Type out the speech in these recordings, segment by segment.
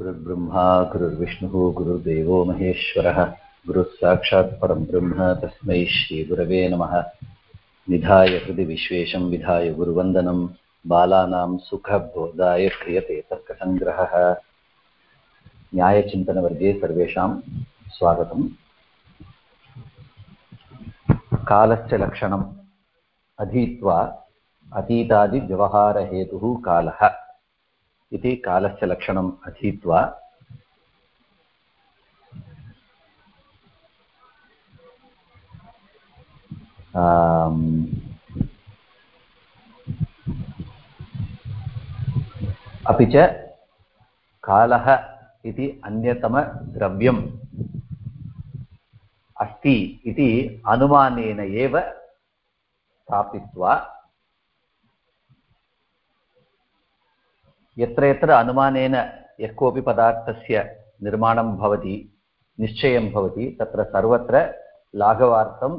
गुरुर्ब्रह्मा, गुरुर्विष्णुः, गुरुर्देवो महेश्वरः। गुरुः साक्षात् परं ब्रह्म, तस्मै श्रीगुरवे नमः। निधाय हृदि विश्वेशं विधाय गुरुवन्दनं। बालानां सुखबोधाय क्रियते तर्कसङ्ग्रहः। न्यायचिन्तनवर्गे सर्वेषां स्वागतम्। कालस्य लक्षणम्। अधीत्वा अतीतादिव्यवहारहेतुः कालः। इति कालस्य लक्षणम् अधीत्वा। अपि च कालः इति अन्यतमद्रव्यम् अस्ति इति अनुमानेन एव स्थापित्वा यत्र यत्र अनुमानेन यः कोऽपि पदार्थस्य निर्माणं भवति, निश्चयं भवति, तत्र सर्वत्र लाघवार्थम्,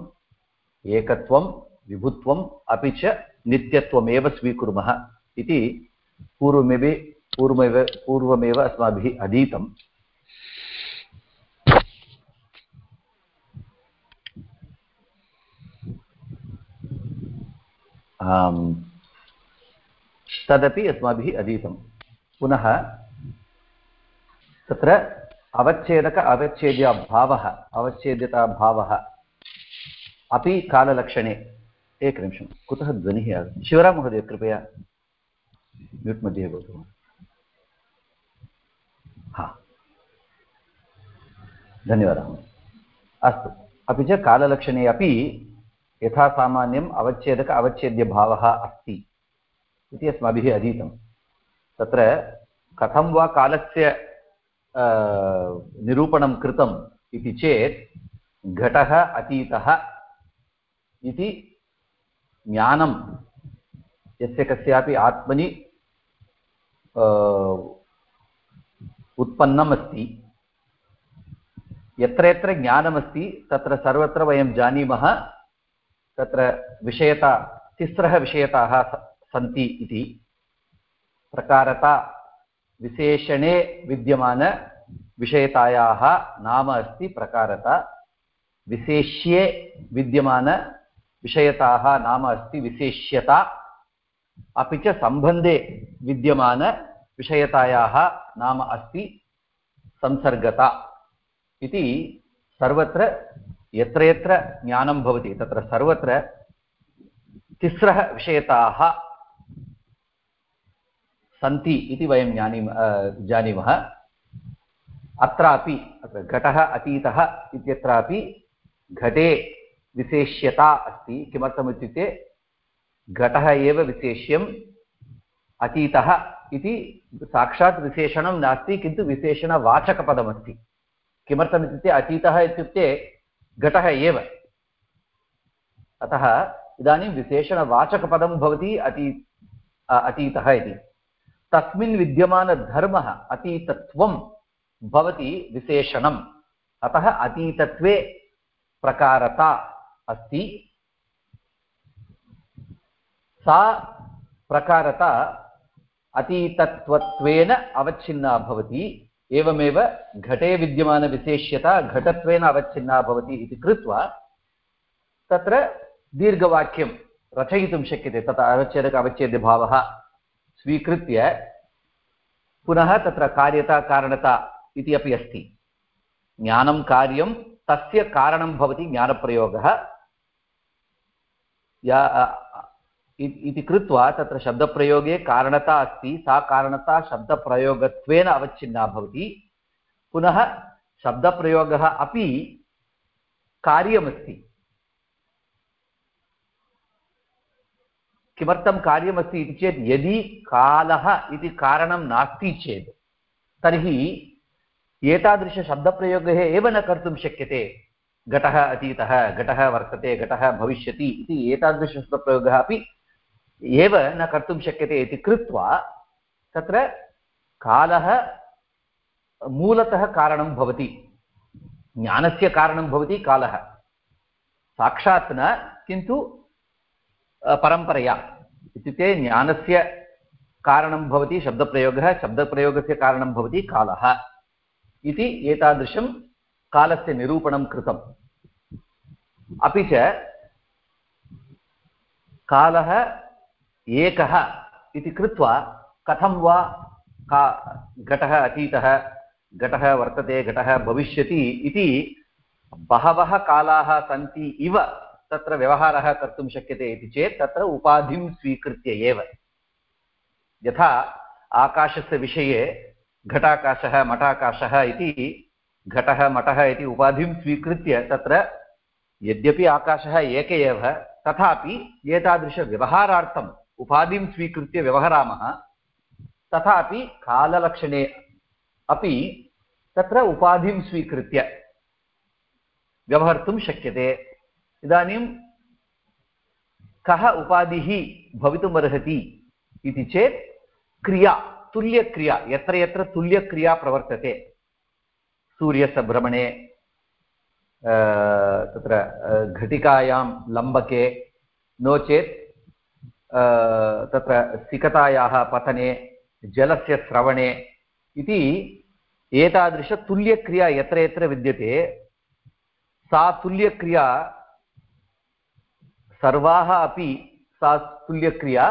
एकत्वं विभुत्वम् अपि च नित्यत्वमेव स्वीकुर्मः इति पूर्वमेव पूर्वमेव पूर्वमेव अस्माभिः अधीतम् तदपि अस्माभिः अधीतं पुनः तत्र अवच्छेदक अवच्छेद्यभावः, अवच्छेद्यताभावः। अपि काललक्षणे, एकनिमिषं। कुतः ध्वनिः आगतं शिवराम महोदय, कृपया म्यूट् मध्ये भवतु। हा। धन्यवादः। अस्तु। अपि च काललक्षणे अपि यथा सामान्यम् अवच्छेदक अवच्छेद्यभावः अस्ति इति अस्माभिः अधीतं तत्र कथं वा कालस्य निरूपणं कृतम् इति चेत् घटः अतीतः इति ज्ञानं यस्य कस्यापि आत्मनि उत्पन्नम् यत्र यत्र ज्ञानमस्ति, तत्र सर्वत्र वयं जानीमः, तत्र विषयता, तिस्रः विषयताः सन्ति इति। प्रकारता विशेषणे विद्यमानविषयतायाः नाम अस्ति प्रकारता। विशेष्ये विद्यमानविषयताः नाम अस्ति विशेष्यता। अपि च सम्बन्धे विद्यमानविषयतायाः नाम अस्ति संसर्गता। इति सर्वत्र यत्र यत्र ज्ञानं भवति तत्र सर्वत्र तिस्रः विषयताः सन्ति इति वयं जानीमः जानीमः। अत्रापि, अत्र घटः, अतीतः इत्यत्रापि घटे विशेष्यता अस्ति। किमर्थमित्युक्ते घटः एव विशेष्यम्, अतीतः इति साक्षात् विशेषणं नास्ति, किन्तु विशेषणवाचकपदमस्ति। किमर्थमित्युक्ते अतीतः इत्युक्ते घटः एव। अतः इदानीं विशेषणवाचकपदं भवति अती अतीतः इति। तस्मिन् विद्यमानधर्मः अतीतत्वं भवति विशेषणम्। अतः अतीतत्वे प्रकारता अस्ति। सा प्रकारता अतीतत्वत्वेन अवच्छिन्ना भवति, एवमेव घटे विद्यमानविशेष्यता घटत्वेन अवच्छिन्ना भवति इति कृत्वा तत्र दीर्घवाक्यं रचयितुं शक्यते तत् अवच्छेदक अवच्छेद्यभावः। स्वीकृत्य पुनः तत्र कार्यता कारणता इति अपि अस्ति। ज्ञानं कार्यं, तस्य कारणं भवति ज्ञानप्रयोगः। या इति कृत्वा तत्र शब्दप्रयोगे कारणता अस्ति, सा कारणता शब्दप्रयोगत्वेन अवच्छिन्ना भवति। पुनः शब्दप्रयोगः अपि कार्यमस्ति। किमर्थं कार्यमस्ति इति चेत् यदि कालः इति कारणं नास्ति चेत्, तर्हि एतादृशशब्दप्रयोगः एव न कर्तुं शक्यते। घटः अतीतः, घटः वर्तते, घटः भविष्यति इति एतादृशशब्दप्रयोगः अपि एव न कर्तुं शक्यते इति कृत्वा, तत्र कालः मूलतः कारणं भवति। ज्ञानस्य कारणं भवति कालः। साक्षात् न, किन्तु परम्परया इत्युक्ते ज्ञानस्य कारणं भवति, शब्दप्रयोगः, शब्दप्रयोगस्य कारणं भवति कालः। इति एतादृशं कालस्य निरूपणं कृतम्। अपि च कालः एकः इति कृत्वा कथं वा का घटः अतीतः, घटः वर्तते, घटः भविष्यति इति बहवः कालाः सन्ति इव। तत्र व्यवहारः कर्तुं शक्यते इति चेत् तत्र उपाधिं स्वीकृत्य एव। यथा आकाशस्य विषये घटाकाशः, मठाकाशः इति, घटः, मठः इति उपाधिं स्वीकृत्य तत्र यद्यपि आकाशः एक एव, तथापि एतादृशव्यवहारार्थम् उपाधिं स्वीकृत्य व्यवहरामः, तथापि काललक्षणे अपि तत्र उपाधिं स्वीकृत्य व्यवहर्तुं शक्यते। इदानीं कः उपाधिः भवितुमर्हति इति चेत् क्रिया, तुल्यक्रिया, यत्र यत्र तुल्यक्रिया प्रवर्तते। सूर्यस्य भ्रमणे तत्र घटिकायां लम्बके, नो चेत् तत्र सिकतायाः पतने, जलस्य स्रवणे इति एतादृशतुल्यक्रिया यत्र यत्र विद्यते, सा तुल्यक्रिया सर्वाः अपि सा तुल्यक्रिया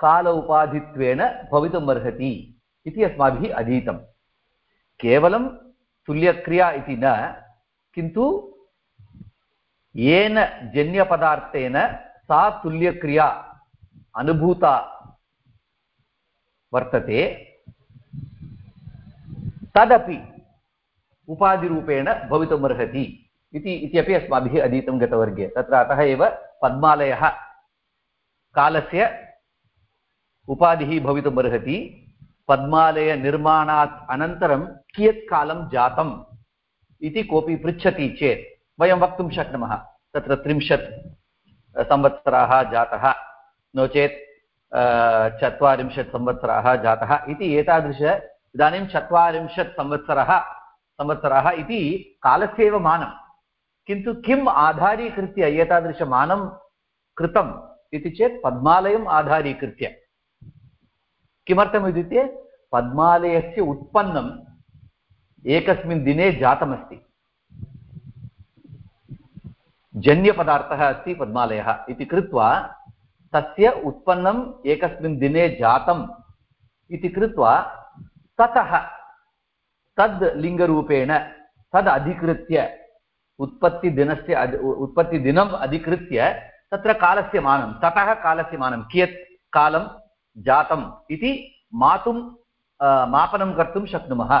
काल उपाधित्वेन भवितुम् अर्हति इति अस्माभिः अधीतं केवलं तुल्यक्रिया इति न, किन्तु येन जन्यपदार्थेन सा तुल्यक्रिया अनुभूता वर्तते, तदपि उपाधिरूपेण भवितुमर्हति इति इत्यपि अस्माभिः अधीतं गतवर्गे। तत्र अतः एव पद्मालयः कालस्य उपाधिः भवितुमर्हति पद्मालयनिर्माणात् अनन्तरं कियत् कालं जातम् इति कोऽपि पृच्छति चेत् वयं वक्तुं शक्नुमः। तत्र त्रिंशत् संवत्सराः जातः। नो चेत् चत्वारिंशत् संवत्सराः जातः इति एतादृश इदानीं चत्वारिंशत् संवत्सरः, संवत्सराः इति कालस्यैव मानं किन्तु किम् आधारीकृत्य एतादृशमानं कृतम् इति चेत् पद्मालयम् आधारीकृत्य। किमर्थम् इत्युक्ते पद्मालयस्य उत्पन्नम् एकस्मिन् दिने जातमस्ति। जन्यपदार्थः अस्ति पद्मालयः इति कृत्वा तस्य उत्पन्नम् एकस्मिन् दिने जातम् इति कृत्वा ततः तद् लिङ्गरूपेण तद् अधिकृत्य उत्पत्तिदिनस्य उत्पत्तिदिनम् अधिकृत्य तत्र कालस्य मानं ततः कालस्य मानं कियत् कालं जातम् इति मातुं मापनं कर्तुं शक्नुमः।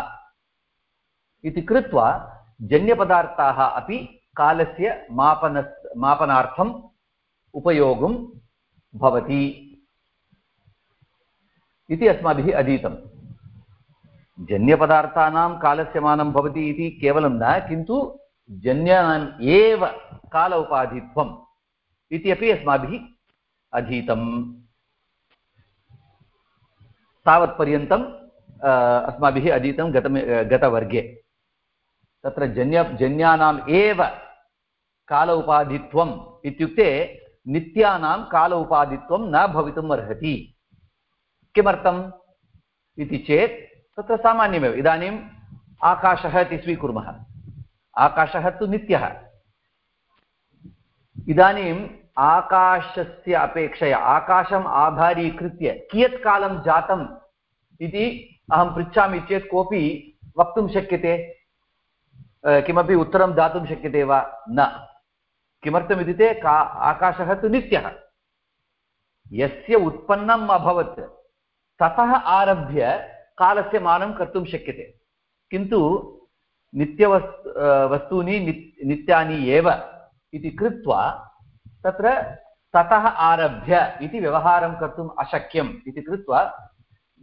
इति कृत्वा जन्यपदार्थाः अपि कालस्य मापन, मापनार्थम् उपयोगं भवति। इति अस्माभिः अधीतं जन्यपदार्थानां कालस्य मानं भवति इति केवलं न, किन्तु जन्यानाम् एव काल उपाधित्वम् इति अपि अस्माभिः अधीतम्। तावत्पर्यन्तम् अस्माभिः अधीतं गतमे गतवर्गे। तत्र जन्य, जन्यानाम् एव काल उपाधित्वम् इत्युक्ते नित्यानां काल उपाधित्वं न भवितुम् अर्हति। किमर्थम् इति चेत् तत्र सामान्यमेव। इदानीम् आकाशः इति स्वीकुर्मः। आकाशः तु नित्यः। इदानीम् आकाशस्य अपेक्षया, आकाशम् आधारीकृत्य कियत् कालं जातम् इति अहं पृच्छामि चेत् कोऽपि वक्तुं शक्यते। किमपि उत्तरं दातुं शक्यते वा? न। किमर्थमित्युक्ते का, आकाशः तु नित्यः। यस्य उत्पन्नम् अभवत्, ततः आरभ्य कालस्य मानं कर्तुं शक्यते। किन्तु नित्यवस् वस्तूनि नित्यानि एव इति कृत्वा तत्र ततः आरभ्य इति व्यवहारं कर्तुम् अशक्यम् इति कृत्वा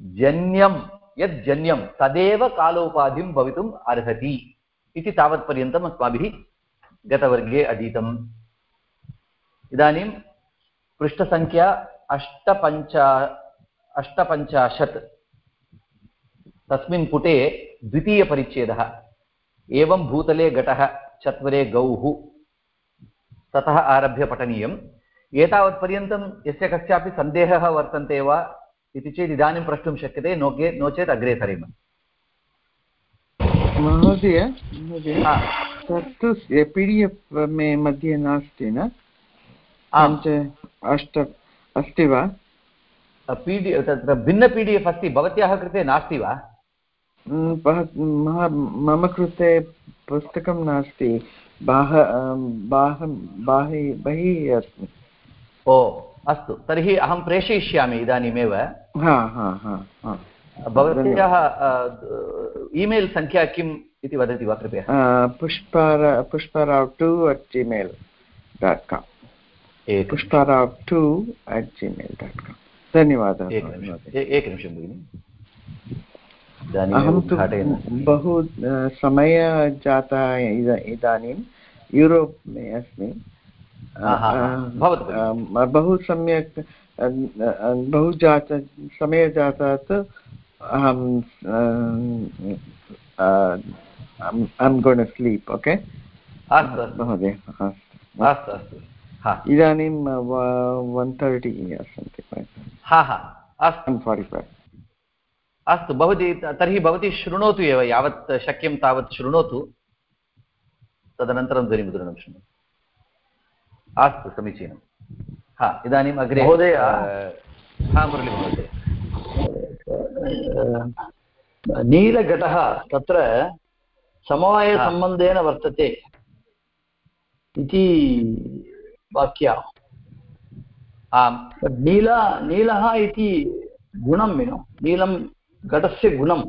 जन्यं, यत् जन्यं तदेव कालोपाधिं भवितुम् अर्हति इति तावत्पर्यन्तम् अस्माभिः गतवर्गे अधीतम्। इदानीं पृष्ठसङ्ख्या अष्टपञ्चा, अष्टपञ्चाशत्। तस्मिन् पुटे द्वितीयपरिच्छेदः। एवं भूतले घटः चत्वरे गौः। ततः आरभ्य पठनीयम्। एतावत्पर्यन्तं यस्य कस्यापि सन्देहः वर्तन्ते वा इति चेत् इदानीं प्रष्टुं शक्यते नो के नो चेत् अग्रे सरेम महोदय तत्तु पि डि एफ् मे मध्ये नास्ति न? पञ्च अष्ट अस्ति वा? पी डि तत्र भिन्न पी डि एफ् अस्ति भवत्याः कृते नास्ति वा? मम कृते पुस्तकं नास्ति। बाह बाह बहिः अस्मि। ओ अस्तु। तर्हि अहं प्रेषयिष्यामि इदानीमेव। भवत्याः ईमेल् सङ्ख्या किम् इति वदति वा कृपया? पुष्पार Pushparao two at Gmail dot com. Pushparao two at Gmail dot com. धन्यवादः एकनिमिषं भगिनि। अहं तु बहु समय जातः इदानीं यूरोप् अस्मि। बहु सम्यक् बहु जात समयः जातात् अहं ऐम् गोन् स्लीप् ओके महोदय अस्तु अस्तु। इदानीं वन् तर्टि सन्ति हा हा। अस्तु। फार्टि फैव् अस्तु भवती तर्हि भवती शृणोतु एव यावत् शक्यं तावत् शृणोतु। तदनन्तरं ध्वनिमुद्रणं शृणोतु। अस्तु समीचीनं। हा इदानीम् अग्रे महोदय हा मुरळीमहोदय नीलघटः तत्र समवायसम्बन्धेन वर्तते इति वाक्या। आम्। नीला नीलः इति गुणं मेनु नीलं घटस्य गुणं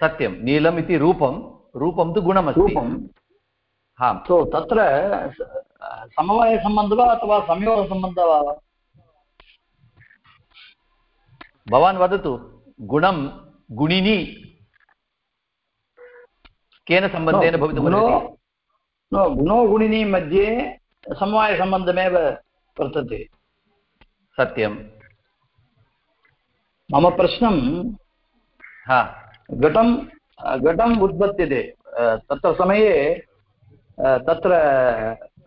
सत्यं नीलम् इति रूपं रूपं तु गुणमस्ति। आम् सो तत्र समवायसम्बन्धः वा अथवा संयोगसम्बन्धः वा? भवान् वदतु गुणं गुणिनि केन सम्बन्धेन भवितुमर्हति नो गुणो गुणिनि मध्ये समवायसम्बन्धमेव वर्तते। सत्यं। मम प्रश्नं हा। घटं घटम् उत्पद्यते तत्र समये तत्र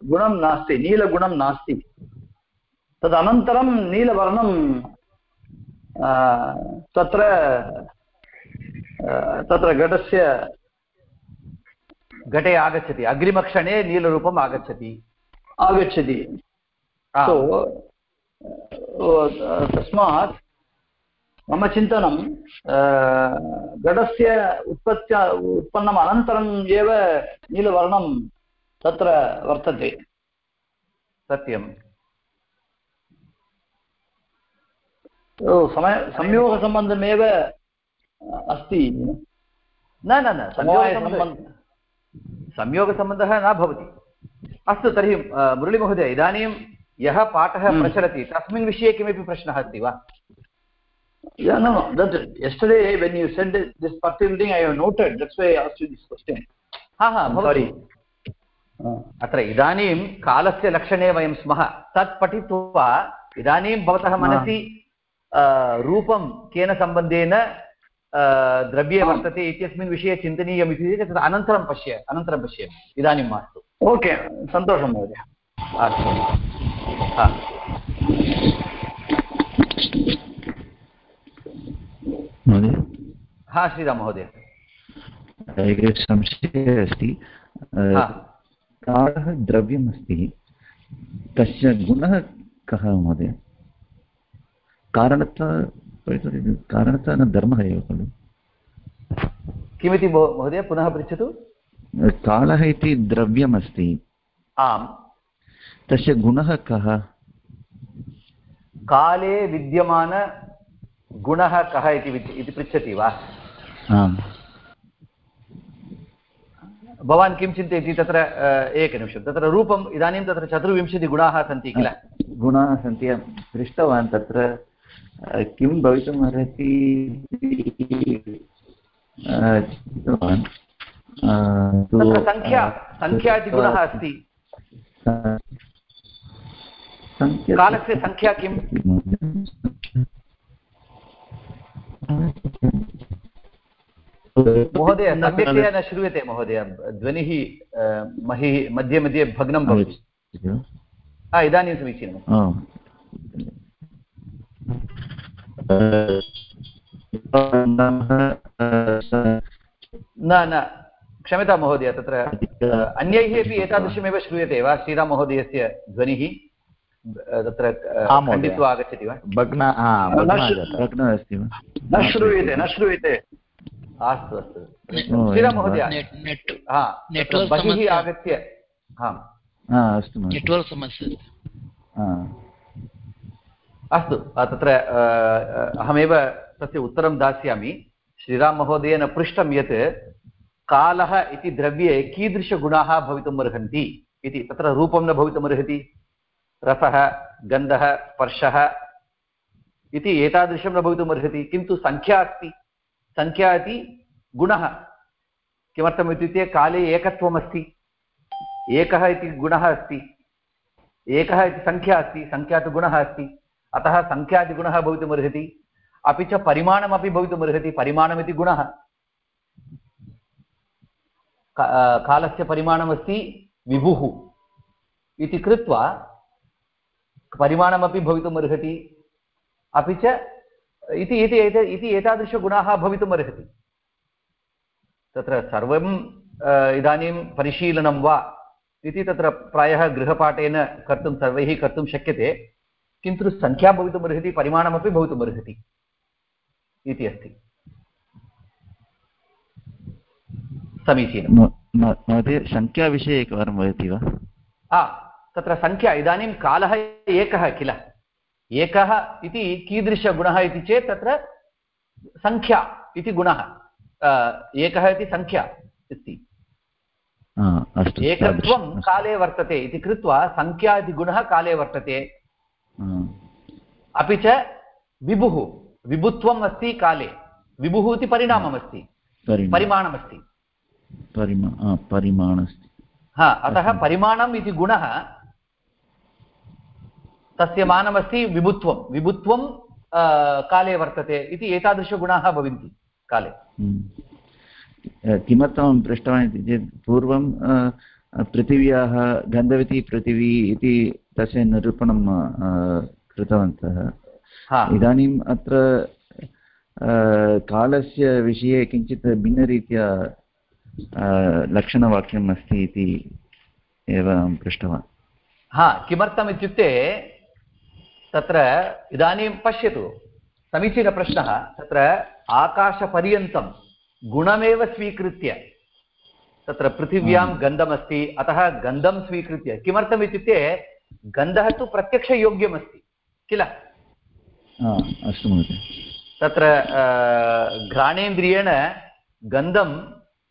गुणं नास्ति नीलगुणं नास्ति। तदनन्तरं नीलवर्णं तत्र तत्र घटस्य घटे आगच्छति। अग्रिमक्षणे नीलरूपम् आगच्छति। आगच्छति। तस्मात् मम चिन्तनं घटस्य उत्पत्त्या उत्पन्नम् अनन्तरम् एव नीलवर्णं तत्र वर्तते। सत्यं समय संयोगसम्बन्धमेव अस्ति। न न न संयोगसम्बन्धः न भवति। अस्तु तर्हि मुरळीमहोदय इदानीं यः पाठः हम्म। प्रचलति तस्मिन् विषये किमपि प्रश्नः अस्ति वा? Yeah, no, no. That yesterday when you said this particular thing, I have noted. That's why I asked you this question. हा हा sorry. अत्र इदानीं कालस्य लक्षणे वयं स्मः तत् पठित्वा इदानीं भवतः मनसि रूपं केन सम्बन्धेन द्रव्ये वर्तते इत्यस्मिन् विषये चिन्तनीयम् इति चेत् तत् अनन्तरं पश्य अनन्तरं पश्यामि इदानीं मास्तु ओके सन्तोषं महोदय अस्तु हा महोदय। हा श्रीराम महोदय। एकः संशयः अस्ति। कालः द्रव्यमस्ति। तस्य गुणः कः महोदय? कारणतः कारणतः न धर्मः एव खलु। किमिति महोदय पुनः पृच्छतु। कालः इति द्रव्यमस्ति। आम्। तस्य गुणः कः? काले विद्यमानगुणः कः इति पृच्छति वा? आम्। भवान् किं चिन्तयति? तत्र एकनिमिषं। तत्र रूपम् इदानीं तत्र चतुर्विंशतिगुणाः सन्ति किल? गुणाः सन्ति दृष्टवान् तत्र किं भवितुम् अर्हति सङ्ख्या सङ्ख्या इति गुणः अस्ति। कालस्य सङ्ख्या किम्? महोदय सम्यक्तया न श्रूयते महोदय। ध्वनिः महिः मध्ये मध्ये भग्नं भवति। इदानीं समीचीनम्। न न क्षम्यतां महोदय तत्र अन्यैः अपि एतादृशमेव श्रूयते वा? श्रीराममहोदयस्य ध्वनिः। तत्र महोदय। खण्डित्वा आगच्छति वा? भग्न हा अस्ति वा? न श्रूयते न श्रूयते। अस्तु अस्तु। हा नेट्वर्क् बहिः आगत्य। आम् अस्तु महोदय। नेट्वर्क् समस्या। हा। अस्तु तत्र अहमेव तस्य उत्तरं दास्यामि। श्रीराममहोदयेन पृष्टं यत् कालः इति द्रव्ये कीदृशगुणाः भवितुम् अर्हन्ति इति। तत्र रूपं न भवितुमर्हति। रसः, गन्धः, स्पर्शः इति एतादृशं न भवितुमर्हति किन्तु सङ्ख्या अस्ति। सङ्ख्या इति गुणः। किमर्थम् इत्युक्ते काले एकत्वमस्ति। एकः इति गुणः अस्ति। एकः इति सङ्ख्या अस्ति। सङ्ख्या तु गुणः अस्ति। अतः सङ्ख्यादिगुणः भवितुमर्हति अपि च परिमाणमपि भवितुमर्हति परिमाणमिति गुणः। कालस्य परिमाणमस्ति विभुः इति कृत्वा परिमाणमपि भवितुमर्हति। अपि च इति इति एत- इति एतादृशगुणाः भवितुमर्हति। तत्र सर्वं अ, इदानीं परिशीलनं वा इति तत्र प्रायः गृहपाठेन कर्तुं सर्वैः कर्तुं शक्यते। किन्तु सङ्ख्या भवितुमर्हति परिमाणमपि भवितुमर्हति इति अस्ति। समीचीनं। महोदय सङ्ख्याविषये एकवारं वदति वा? हा। तत्र सङ्ख्या इदानीं कालः एकः किल? एकः इति कीदृशगुणः इति चेत् तत्र सङ्ख्या इति गुणः। एकः इति सङ्ख्या अस्ति एकत्वं काले वर्तते इति कृत्वा सङ्ख्या इति गुणः काले वर्तते। अपि च विभुः विभुत्वम् अस्ति काले। विभुः इति परिणाममस्ति। परिमाणमस्ति। परिमा हा, परिमाणस्ति हा अतः परिमाणम् इति गुणः तस्य मानमस्ति विभुत्वं। विभुत्वं काले वर्तते इति एतादृशगुणाः भवन्ति काले। हम्म। किमर्थमहं पृष्टवान् इति चेत् पूर्वं पृथिव्याः गन्धवती पृथिवी इति तस्य निरूपणं कृतवन्तः। इदानीम् अत्र कालस्य विषये किञ्चित् भिन्नरीत्या लक्षणवाक्यम् अस्ति इति एव अहं पृष्टवान्। हा किमर्थम् इत्युक्ते तत्र इदानीं पश्यतु। समीचीनप्रश्नः तत्र आकाशपर्यन्तं गुणमेव स्वीकृत्य तत्र पृथिव्यां गन्धमस्ति अतः गन्धं स्वीकृत्य किमर्थम् इत्युक्ते गन्धः तु प्रत्यक्षयोग्यमस्ति किल? अस्तु महोदय। तत्र घ्राणेन्द्रियेण गन्धं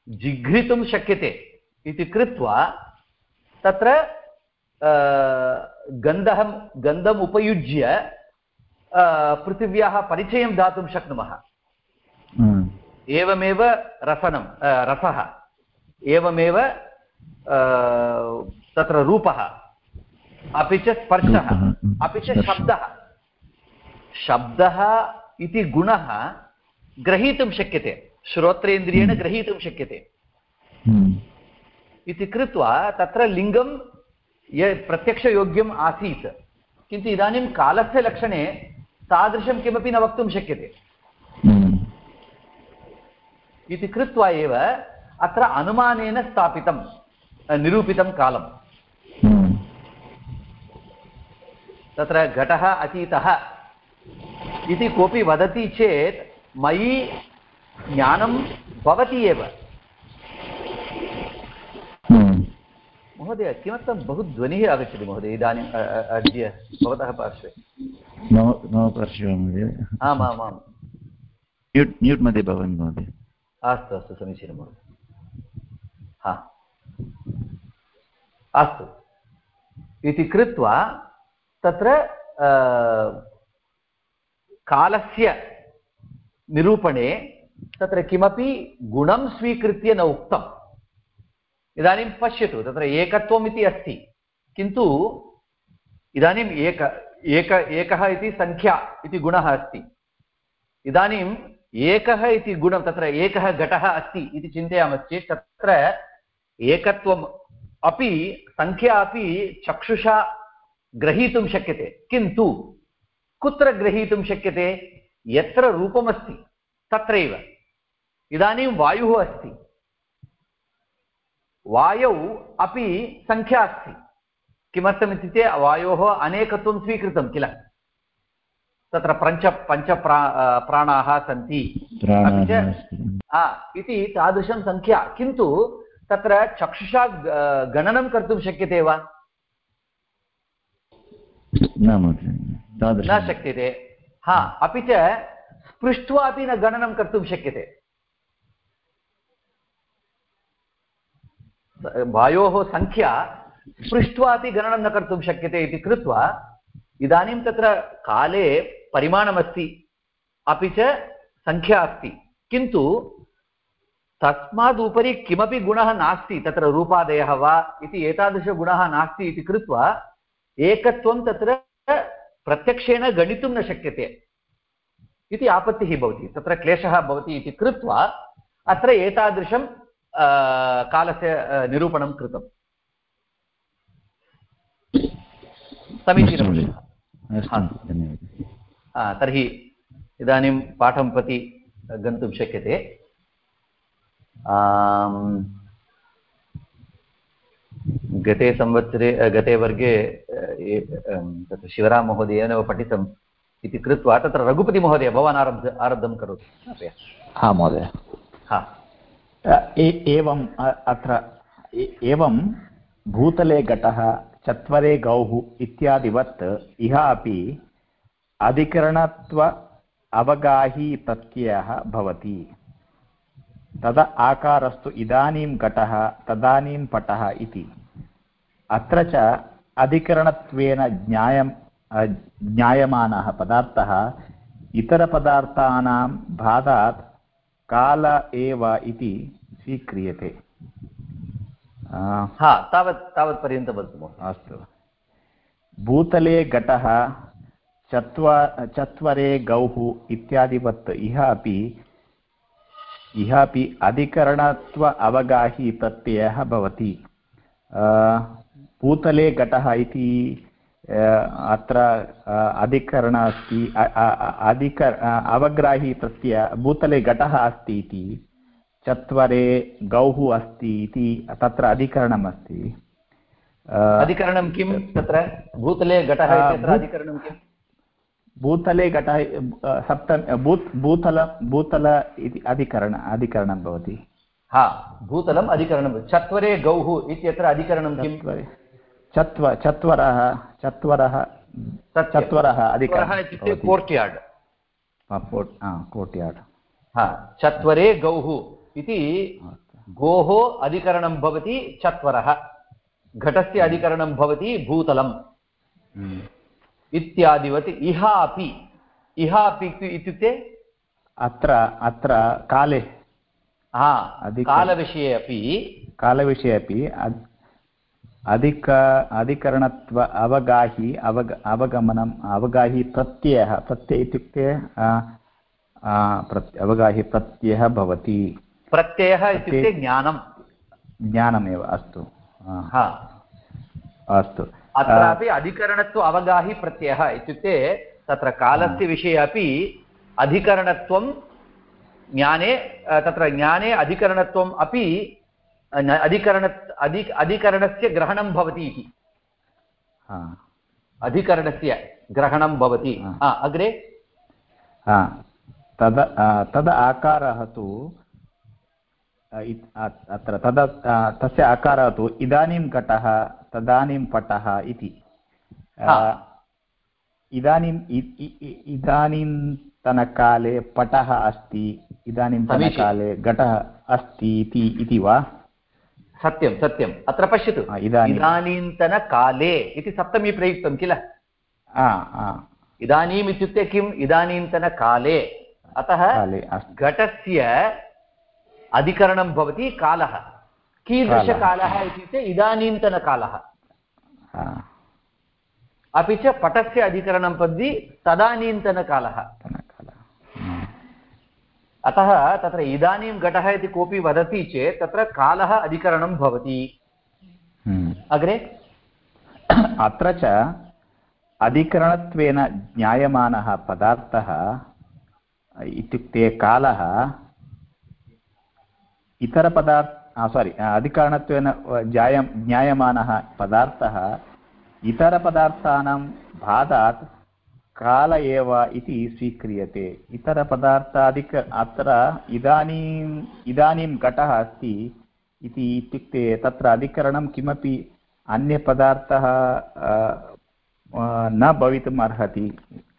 जिघ्रितुं शक्यते इति कृत्वा तत्र गन्धः गन्धम् उपयुज्य पृथिव्याः परिचयं दातुं शक्नुमः एवमेव रसनं रसः एवमेव तत्र रूपः अपि च स्पर्शः अपि च। शब्दः शब्दः इति गुणः ग्रहीतुं शक्यते श्रोत्रेन्द्रियेण। ग्रहीतुं शक्यते इति कृत्वा तत्र लिङ्गं य प्रत्यक्षयोग्यम् आसीत्। किन्तु इदानीं कालस्य लक्षणे तादृशं किमपि न वक्तुं शक्यते। हम्म, इति कृत्वा एव अत्र अनुमानेन स्थापितं निरूपितं कालम्। हम्म, तत्र घटः अतीतः इति कोऽपि वदति चेत् मयि ज्ञानं भवति एव। महोदय किमर्थं बहु ध्वनिः आगच्छति महोदय? इदानीम् अद्य भवतः पार्श्वे। मम पार्श्वे महोदय। आम् आम् आम्। म्यूट् म्यूट् मध्ये भवामि महोदय। अस्तु अस्तु समीचीनं महोदय। हा। अस्तु। इति कृत्वा तत्र कालस्य निरूपणे तत्र किमपि गुणं स्वीकृत्य न उक्तम्। इदानीं पश्यतु, तत्र एकत्वम् इति अस्ति। किन्तु इदानीम् एक एक, एकः इति सङ्ख्या इति गुणः अस्ति। इदानीम् एकः इति गुणं, तत्र एकः घटः अस्ति इति चिन्तयामश्चेत् तत्र एकत्वम् अपि सङ्ख्या अपि चक्षुषा ग्रहीतुं शक्यते। किन्तु कुत्र ग्रहीतुं शक्यते? यत्र रूपमस्ति, तत्रैव। इदानीं वायुः अस्ति। वायौ अपि सङ्ख्या अस्ति। किमर्थमित्युक्ते वायोः अनेकत्वं स्वीकृतं किल? तत्र पञ्च पञ्चप्रा प्राणाः सन्ति। अपि च इति तादृशं सङ्ख्या किन्तु तत्र चक्षुषा गणनं कर्तुं शक्यते वा? न शक्यते। हा अपि च स्पृष्ट्वा अपि न गणनं कर्तुं शक्यते। वायोः सङ्ख्या स्पृष्ट्वा अपि गणनं न कर्तुं शक्यते इति कृत्वा, इदानीं तत्र काले परिमाणमस्ति, अपि च सङ्ख्या अस्ति। किन्तु तस्मादुपरि किमपि गुणः नास्ति, तत्र रूपादयः वा इति एतादृशगुणः नास्ति इति कृत्वा, एकत्वं तत्र प्रत्यक्षेण गणितुं न शक्यते इति आपत्तिः भवति। तत्र क्लेशः भवति इति कृत्वा, अत्र एतादृशं कालस्य आ, निरूपणं अस्तु समीचीनं तर्हि इदानीं पाठं प्रति गन्तुं शक्यते। गते संवत्सरे गते वर्गे अ, ए- शिवराममहोदयेन पठितम् इति कृत्वा तत्र रघुपतिमहोदय भवान् आरब्ध आरब्धं करोतु। हा महोदय। हा। एवम् अत्र एवं भूतले घटः चत्वरे गौः इत्यादिवत् इह अपि अधिकरणत्व अवगाही प्रत्ययः भवति। तद आकारस्तु इदानीं घटः तदानीं पटः इति। अत्र च अधिकरणत्वेन ज्ञायम् ज्ञायमानः पदार्थः, इतरपदार्थानां बाधात् काल एव इति स्वीक्रियते। हा तावत् तावत्पर्यन्तं वदतु अस्तु। भूतले घटः चत्व चत्वरे गौः इत्यादिवत् इह अपि इह अपि अधिकरणत्व अवगाही प्रत्ययः भवति। भूतले घटः इति अत्र अधिकरण अस्ति अधिक अवग्राही प्रत्यय भूतले घटः अस्ति इति। चत्वरे गौः अस्ति इति तत्र अधिकरणम् अस्ति अधिकरणं किं तत्र? भूतले घटः अधिकरणं किम्? भूतले घटः सप्त भूत् भूतल भूतल इति अधिकरण अधिकरणं भवति। हा भूतलम् अधिकरणं चत्वरे गौः इत्यत्र अधिकरणं किम्? चत्वरे चत्व चत्वरः चत्वरः। चत्वरः अधिकरणं इत्युक्ते। कोर्ट् यार्ड् हा, कोट् हा, कोट्यार्ड् हा चत्वरे गौः इति गोः अधिकरणं भवति चत्वरः। घटस्य अधिकरणं भवति भूतलम्। इत्यादिवत्। इह अपि इह अपि इत्युक्ते अत्र अत्र काले। हा कालविषये अपि। कालविषये अपि अधिक अधिकरणत्व अवगाही अवग अवगमनम् अवगाही प्रत्ययः। प्रत्यय इत्युक्ते आ, प्रत्ययः भवति। प्रत्ययः इत्युक्ते ज्ञानं. ज्ञानमेव अस्तु. हा। अस्तु. अत्रापि अधिकरणत्व अवगाहि प्रत्ययः इत्युक्ते तत्र कालस्य विषये अपि अधिकरणत्वं ज्ञाने तत्र ज्ञाने अधिकरणत्वम् अपि अधिकरण अधि अधिकरणस्य ग्रहणं भवति इति। अधिकरणस्य ग्रहणं भवति। अग्रे? हा, तद तद आकारः तु अत्र तद तस्य आकारः तु इदानीं घटः तदानीं पटः इति. इदानीम् इ- इ- इ- इदानीन्तनकाले पटः अस्ति इदानीन्तनकाले घटः अस्ति इति इति वा? सत्यं सत्यम् अत्र पश्यतु। इदानीन्तनकाले इति सप्तमी प्रयुक्तं किल? आ, आ, इदानीम् इत्युक्ते किम्? इदानीन्तनकाले अतः घटस्य अधिकरणं भवति कालः। कीदृशकालः इत्युक्ते इदानीन्तनकालः अपि च पटस्य अधिकरणं भवति तदानीन्तनकालः तनकालः। अतः तत्र इदानीं घटः इति कोऽपि वदति चेत् तत्र कालः अधिकरणं भवति। हम्म। अग्रे? अत्र च अधिकरणत्वेन ज्ञायमानः पदार्थः इत्युक्ते कालः इतरपदार्थ सारि अधिकरणत्वेन जाय ज्ञायमानः पदार्थः इतरपदार्थानां बाधात् काल एव इति स्वीक्रियते। इतरपदार्थादिक अत्र इदानीम् इदानीं घटः अस्ति इति इत्युक्ते तत्र अधिकरणं किमपि अन्यपदार्थः न भवितुम् अर्हति।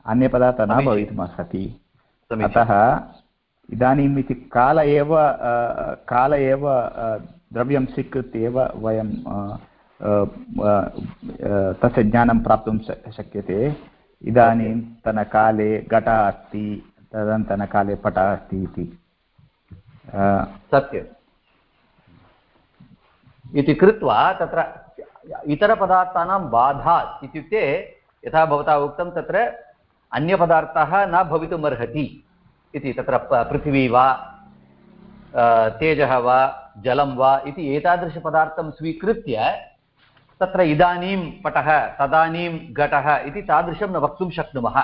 अन्यपदार्थः न भवितुम् अर्हति। अतः इदानीम् इति काल एव काल एव द्रव्यं स्वीकृत्य एव वयं तस्य ज्ञानं प्राप्तुं शक्यते। इदानीन्तनकाले घटः अस्ति तदन्तनकाले पटः अस्ति इति। सत्यम्। इति कृत्वा तत्र इतरपदार्थानां बाधात् इत्युक्ते यथा भवता उक्तं तत्र अन्यपदार्थः न भवितुमर्हति। इति तत्र पृथिवी वा तेजः वा, जलं वा इति एतादृशपदार्थं स्वीकृत्य तत्र इदानीं पटः, तदानीं घटः इति तादृशं न वक्तुं शक्नुमः।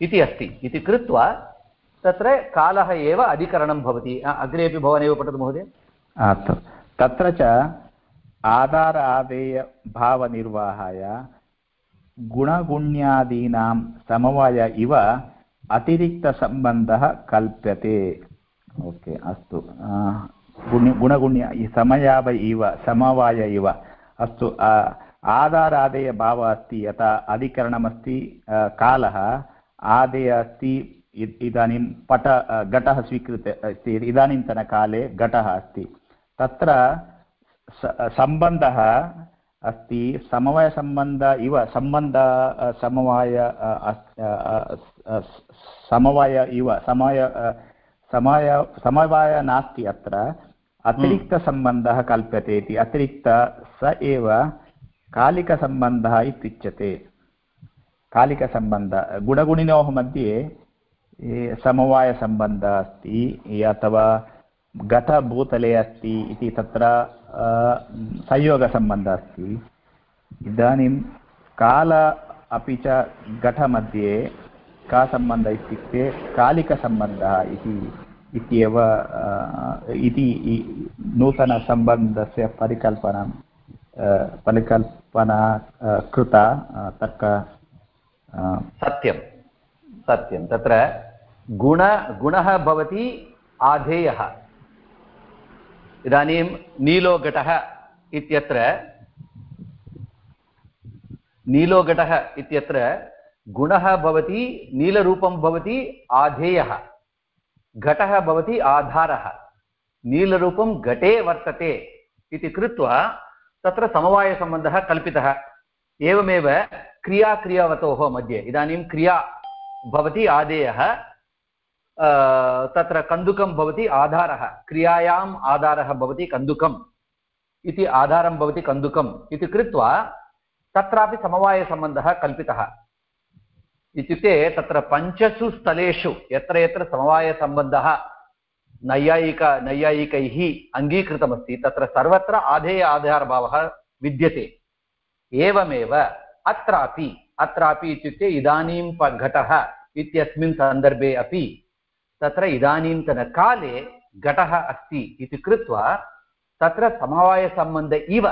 इति अस्ति। इति कृत्वा तत्र कालः एव अधिकरणं भवति। अग्रे अपि भवानेव पठतु महोदय। तत्र च आधार आदेयभावनिर्वाहाय गुणगुण्यादीनां समवाय इव अतिरिक्तसम्बन्धः कल्प्यते। ओके, अस्तु। गुण्य, गुणगुण्य समयाव इव, समवाय इव। अस्तु आधारादेयभावः अस्ति, यथा अधिकरणमस्ति कालः। आदेय अस्ति इदानीं पट घटः स्वीकृत्य, अस्ति इदानीन्तनकाले घटः अस्ति। तत्र सम्बन्धः अस्ति समवायसम्बन्ध इव सम्बन्ध समवाय समवाय इव समवाय समय समवाय नास्ति अत्र। अतिरिक्तसम्बन्धः कल्प्यते इति। अतिरिक्त स एव कालिकसम्बन्धः इत्युच्यते। कालिकसम्बन्धः गुणगुणिनोः मध्ये समवायसम्बन्धः अस्ति अथवा घटभूतले अस्ति इति तत्र संयोगसम्बन्धः अस्ति इदानीं काल अपि च घटमध्ये का सम्बन्धः इत्युक्ते कालिकसम्बन्धः इति, इत्येव इति नूतनसम्बन्धस्य परिकल्पना परिकल्पना कृता तर्क सत्यं सत्यं। तत्र गुण, गुणः भवति आधेयः। इदानीं नीलोघटः इत्यत्र नीलोघटः इत्यत्र गुणः भवति, नीलरूपं भवति, आधेयः। घटः भवति, आधारः। नीलरूपं घटे वर्तते इति कृत्वा तत्र समवायसम्बन्धः कल्पितः। एवमेव क्रियाक्रियावतोः मध्ये, इदानीं क्रिया भवति आदेयः तत्र कन्दुकं भवति आधारः, क्रियायाम् आधारः भवति कन्दुकम् इति आधारं भवति कन्दुकम् इति कृत्वा तत्रापि समवायसम्बन्धः कल्पितः। इत्युक्ते तत्र पञ्चसु स्थलेषु यत्र यत्र समवायसम्बन्धः नैयायिक, नैयायिकैः अङ्गीकृतमस्ति, तत्र सर्वत्र आधेय आधारभावः विद्यते। एवमेव अत्रापि अत्रापि इत्युक्ते इदानीं घटः इत्यस्मिन् सन्दर्भे अपि तत्र इदानीन्तनकाले घटः अस्ति इति कृत्वा तत्र समवायसम्बन्ध इव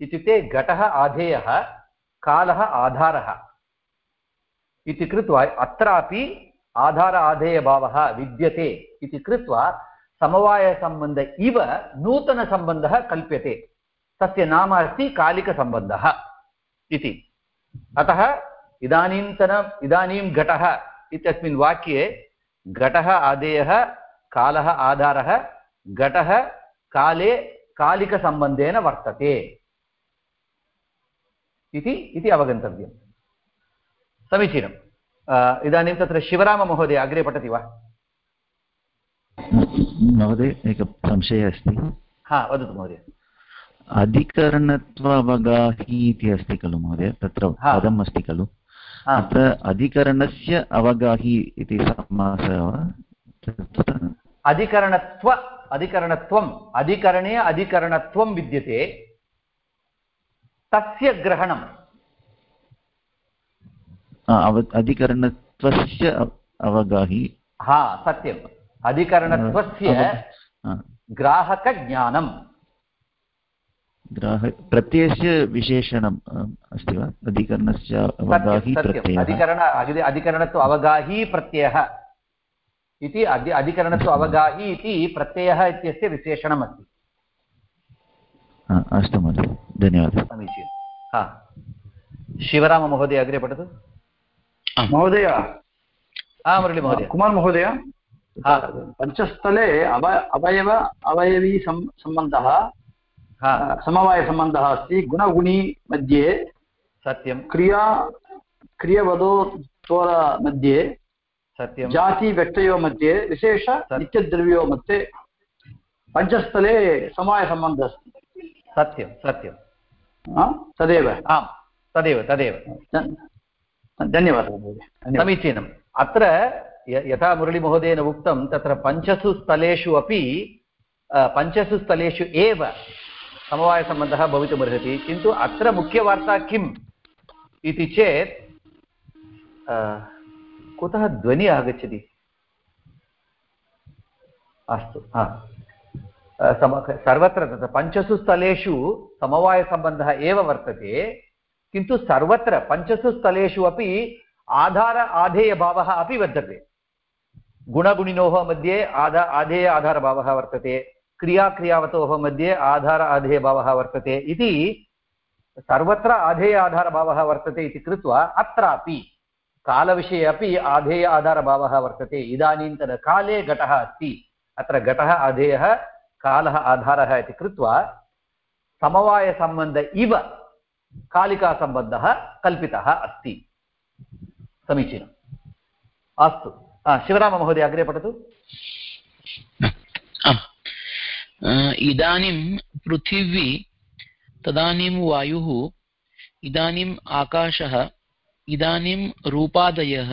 इत्युक्ते घटः आधेयः, कालः आधारः इति कृत्वा अत्रापि आधार आधेयभावः विद्यते इति कृत्वा समवायसम्बन्ध इव नूतनसम्बन्धः कल्प्यते। तस्य नाम अस्ति कालिकसम्बन्धः इति। अतः इदानीन्तन इदानीं घटः इत्यस्मिन् वाक्ये घटः आदेयः कालः आधारः घटः काले कालिकसम्बन्धेन वर्तते। इति इति अवगन्तव्यम्। समीचीनम् इदानीं तत्र शिवराममहोदय अग्रे पठति वा? महोदय एकः संशयः अस्ति। हा वदतु महोदय। अधिकरणत्व अवगाही इति अस्ति खलु महोदय तत्र पदम् अस्ति खलु। अत्र अधिकरणस्य अवगाही इति समासः वा? अधिकरणत्व अधिकरणत्वम् अधिकरणे अधिकरणत्वं विद्यते। तस्य ग्रहणं अधिकरण अधिकरणत्वस्य अवगाहि। हा सत्यम्। अधिकरणत्वस्य ग्राहकज्ञानम्। ग्राह प्रत्ययस्य विशेषणम् अस्ति वा? अधिकरणस्य अवगाहि प्रत्ययः। अधिकरण अधि- अधिकरणत्व अवगाही प्रत्ययः इति अधि अधिकरणत्व अवगाही इति प्रत्ययः इत्यस्य विशेषणमस्ति। हा, अस्तु महोदय। धन्यवादः। समीचीनं। हा। शिवराममहोदय अग्रे पठतु। महोदय। हा मुरळीमहोदय कुमार महोदय। हा। पञ्चस्थले अव अवयव अवयवी सम् सम्बन्धः समवायसम्बन्धः अस्ति। गुणगुणी मध्ये सत्यं। क्रिया क्रियवधो त्वर मध्ये सत्यं। जाति व्यक्तयो मध्ये विशेष नित्यद्रव्यो मध्ये पञ्चस्थले समवायसम्बन्धः अस्ति। सत्यं सत्यं? तदेव। आम् तदेव तदेव। धन्यवादः महोदय। समीचीनम्। अत्र यथा मुरळीमहोदयेन उक्तं तत्र पञ्चसु स्थलेषु अपि पञ्चसु स्थलेषु एव समवायसम्बन्धः भवितुमर्हति, किन्तु अत्र मुख्यवार्ता किम् इति चेत् कुतः ध्वनिः आगच्छति? अस्तु, हा। सम, सर्वत्र तत्र पञ्चसु स्थलेषु समवायसम्बन्धः एव वर्तते, किन्तु सर्वत्र पञ्चसु स्थलेषु अपि आधार आधेयभावः अपि वर्तते। गुणगुणिनोः मध्ये आधा, आधेय आधारभावः वर्तते। क्रियाक्रियावतोः मध्ये आधार आधेयभावः वर्तते इति सर्वत्र आधेय आधारभावः वर्तते इति कृत्वा अत्रापि कालविषये अपि आधेय आधारभावः वर्तते। इदानीन्तनकाले घटः अस्ति। अत्र घटः, आधेयः, कालः, आधारः इति कृत्वा समवायसम्बन्ध इव कालिकासम्बन्धः कल्पितः अस्ति। समीचीनम्। अस्तु। शिवराममहोदय, अग्रे पठतु. इदानीं पृथिवी तदानीं वायुः इदानीम् आकाशः इदानीं रूपादयः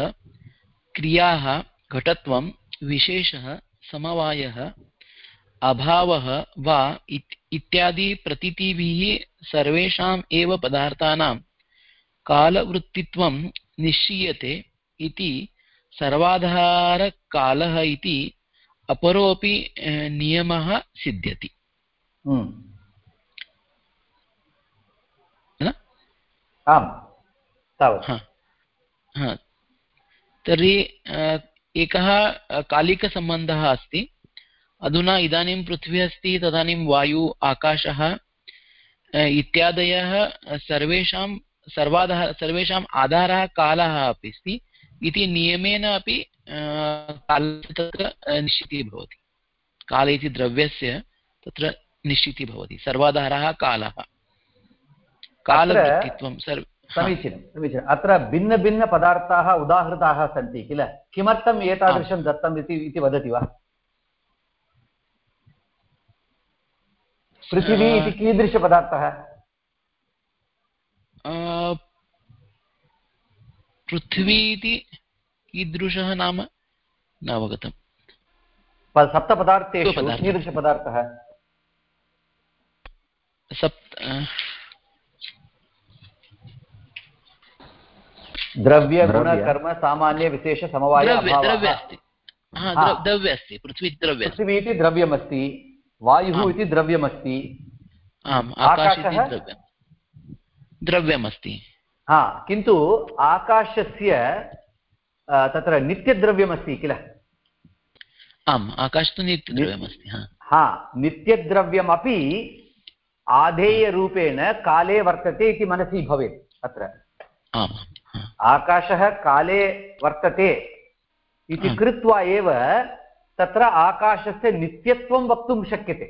क्रियाः घटत्वं विशेषः समवायः अभावः वा इत्- इत्यादि प्रतीतिभिः सर्वेषाम् एव पदार्थानां कालवृत्तित्वं निश्चीयते इति सर्वाधारकालः इति अपरोऽपि अ, नियमः सिद्ध्यति। हम्म, न? आम्। तावत्। हा. तर्हि एकः कालिकसम्बन्धः अस्ति। अधुना इदानीं पृथ्वी अस्ति तदानीं वायु आकाशः इत्यादयः सर्वेषां सर्वाधार सर्वेषाम् आधारः कालः अपि अस्ति। इति नियमेन अपि कालः तत्र निश्चितिः भवति। काल इति द्रव्यस्य तत्र निश्चितिः भवति। सर्वाधारः कालः। कालवृत्तित्वं सर्व. समीचीनं समीचीनम् अत्र भिन्नभिन्नपदार्थाः उदाहृताः सन्ति किल? किमर्थम् एतादृशं दत्तम् इति इति वदति वा? पृथिवी इति कीदृशपदार्थः? पृथ्वी इति कीदृशः नाम? न अवगतम् सप्तपदार्थेषु कीदृशपदार्थः? सप्त द्रव्य गुण द्रव्य। कर्म सामान्य विशेष समवाय द्रव्य अभावः। द्रव्य अस्ति। द्र- द्रव्य अस्ति पृथ्वी द्रव्य अस्ति। इति द्रव्यमस्ति वायुः इति द्रव्यमस्ति। आम् आकाशः? द्रव्यमस्ति। हा किन्तु आकाशस्य तत्र नित्यद्रव्यमस्ति किल? आम् आकाश तु नित्यद्रव्यमस्ति हा। नित्यद्रव्यमपि आधेयरूपेण काले वर्तते इति मनसि भवेत् अत्र। आकाशः काले वर्तते इति. कृत्वा एव तत्र आकाशस्य नित्यत्वं वक्तुं शक्यते।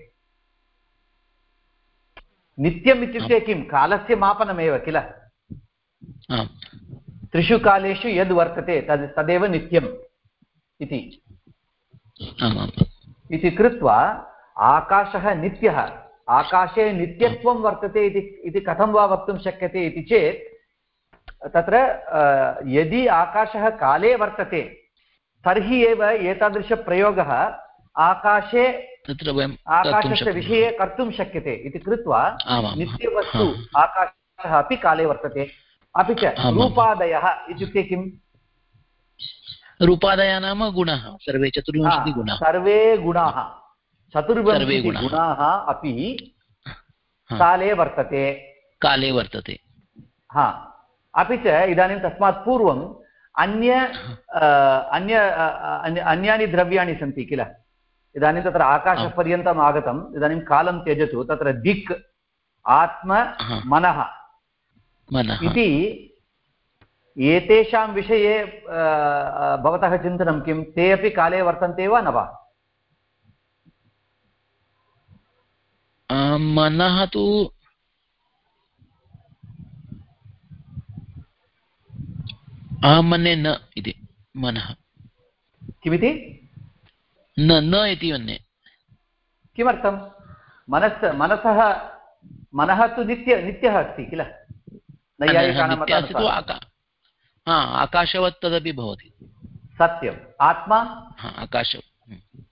नित्यम् इत्युक्ते किं? कालस्य मापनमेव किल? त्रिषु कालेषु यद् वर्तते तद् तदेव नित्यम् इति इति कृत्वा आकाशः नित्यः आकाशे नित्यत्वं वर्तते इति इति कथं वा वक्तुं शक्यते इति चेत् तत्र यदि आकाशः काले वर्तते तर्हि एव एतादृशप्रयोगः आकाशे तत्र वयं कर्तुं आकाशस्य विषये कर्तुं शक्यते इति कृत्वा नित्यवस्तु आकाशः अपि काले वर्तते अपि च। रूपादयः इत्युक्ते किम्? रूपादय नाम गुणः सर्वे चतुर्विंशतिगुणाः सर्वे गुणाः। चतुर्विंशतिगुणाः अपि काले वर्तते। काले वर्तते। हा। अपि च इदानीं तस्मात् पूर्वम् अन्य अन्य अन्यानि द्रव्याणि सन्ति किल? इदानीं तत्र आकाशपर्यन्तम् आगतम् इदानीं कालं त्यजतु तत्र दिक् आत्म मनः मनः। इति एतेषां विषये भवतः चिन्तनं किं? ते अपि काले वर्तन्ते वा न वा? मनः तु अहं मन्ये न इति मनः। किमिति? न न इति मन्ये। किमर्थं? मनस् मनसः मनः तु नित्य नित्यः अस्ति किल? तु। आका हा आकाशवत् तदपि भवति। सत्यम्। आत्मा? आकाश हम्म।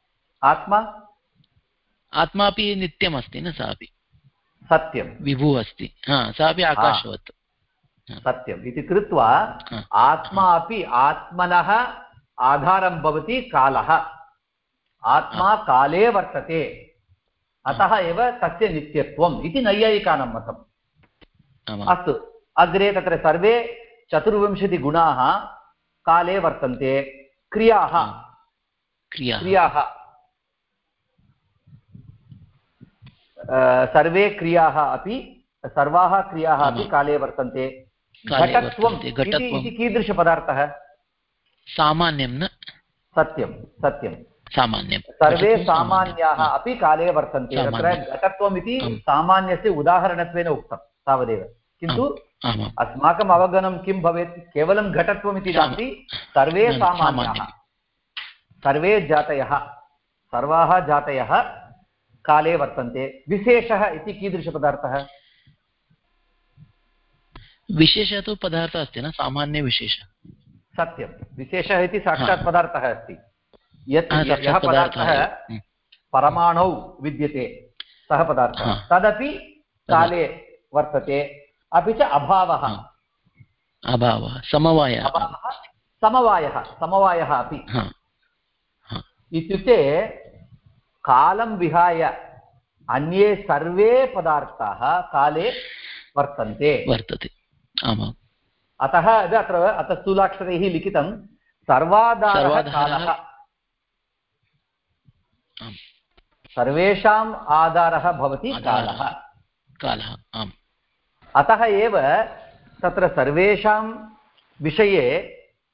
आत्मा? आत्मा अपि नित्यमस्ति न सा अपि। सत्यं विभुः अस्ति। हा सा अपि आकाशवत्। सत्यम्। इति कृत्वा आत्मा अपि आत्मनः आधारं भवति कालः। आत्मा काले वर्तते। अतः एव तस्य नित्यत्वम् इति नैयायिकानां मतम् अस्तु। अग्रे तत्र सर्वे चतुर्विंशतिगुणाः काले वर्तन्ते। क्रियाः। क्रिया। क्रियाः। अ, सर्वे क्रियाः अपि सर्वाः क्रियाः अपि काले वर्तन्ते। काले घटत्वं इति कीदृशपदार्थः? सामान्यं न? सत्यं सत्यं। सामान्यं। सर्वे सामान्याः अपि काले वर्तन्ते। तत्र सामान्यं। घटत्वम् इति सामान्यस्य उदाहरणत्वेन उक्तं तावदेव। किन्तु अस्माकम् अवगमनं किं भवेत्? केवलं घटत्वम् इति नास्ति सर्वे सामान्याः। सर्वे जातयः। सर्वाः जातयः। काले वर्तन्ते। विशेषः इति कीदृशपदार्थः? विशेषः तु पदार्थः अस्ति न? सामान्यविशेषः सत्यं। विशेषः इति साक्षात्। पदार्थः अस्ति। यत् यः पदार्थः हम्म। परमाणौ विद्यते सः पदार्थः। तदपि। काले वर्तते। अपि च अभावः। अभावः समवायः। समवायः समवायः अपि। इत्युक्ते कालं विहाय अन्ये सर्वे पदार्थाः काले वर्तन्ते। वर्तते। आमाम्। अतः अत्र अत्र स्थूलाक्षरैः लिखितं सर्वाधारः सर्वाधारः कालः। सर्वेषाम् आधारः भवति कालः। कालः आम्। अतः एव तत्र सर्वेषां विषये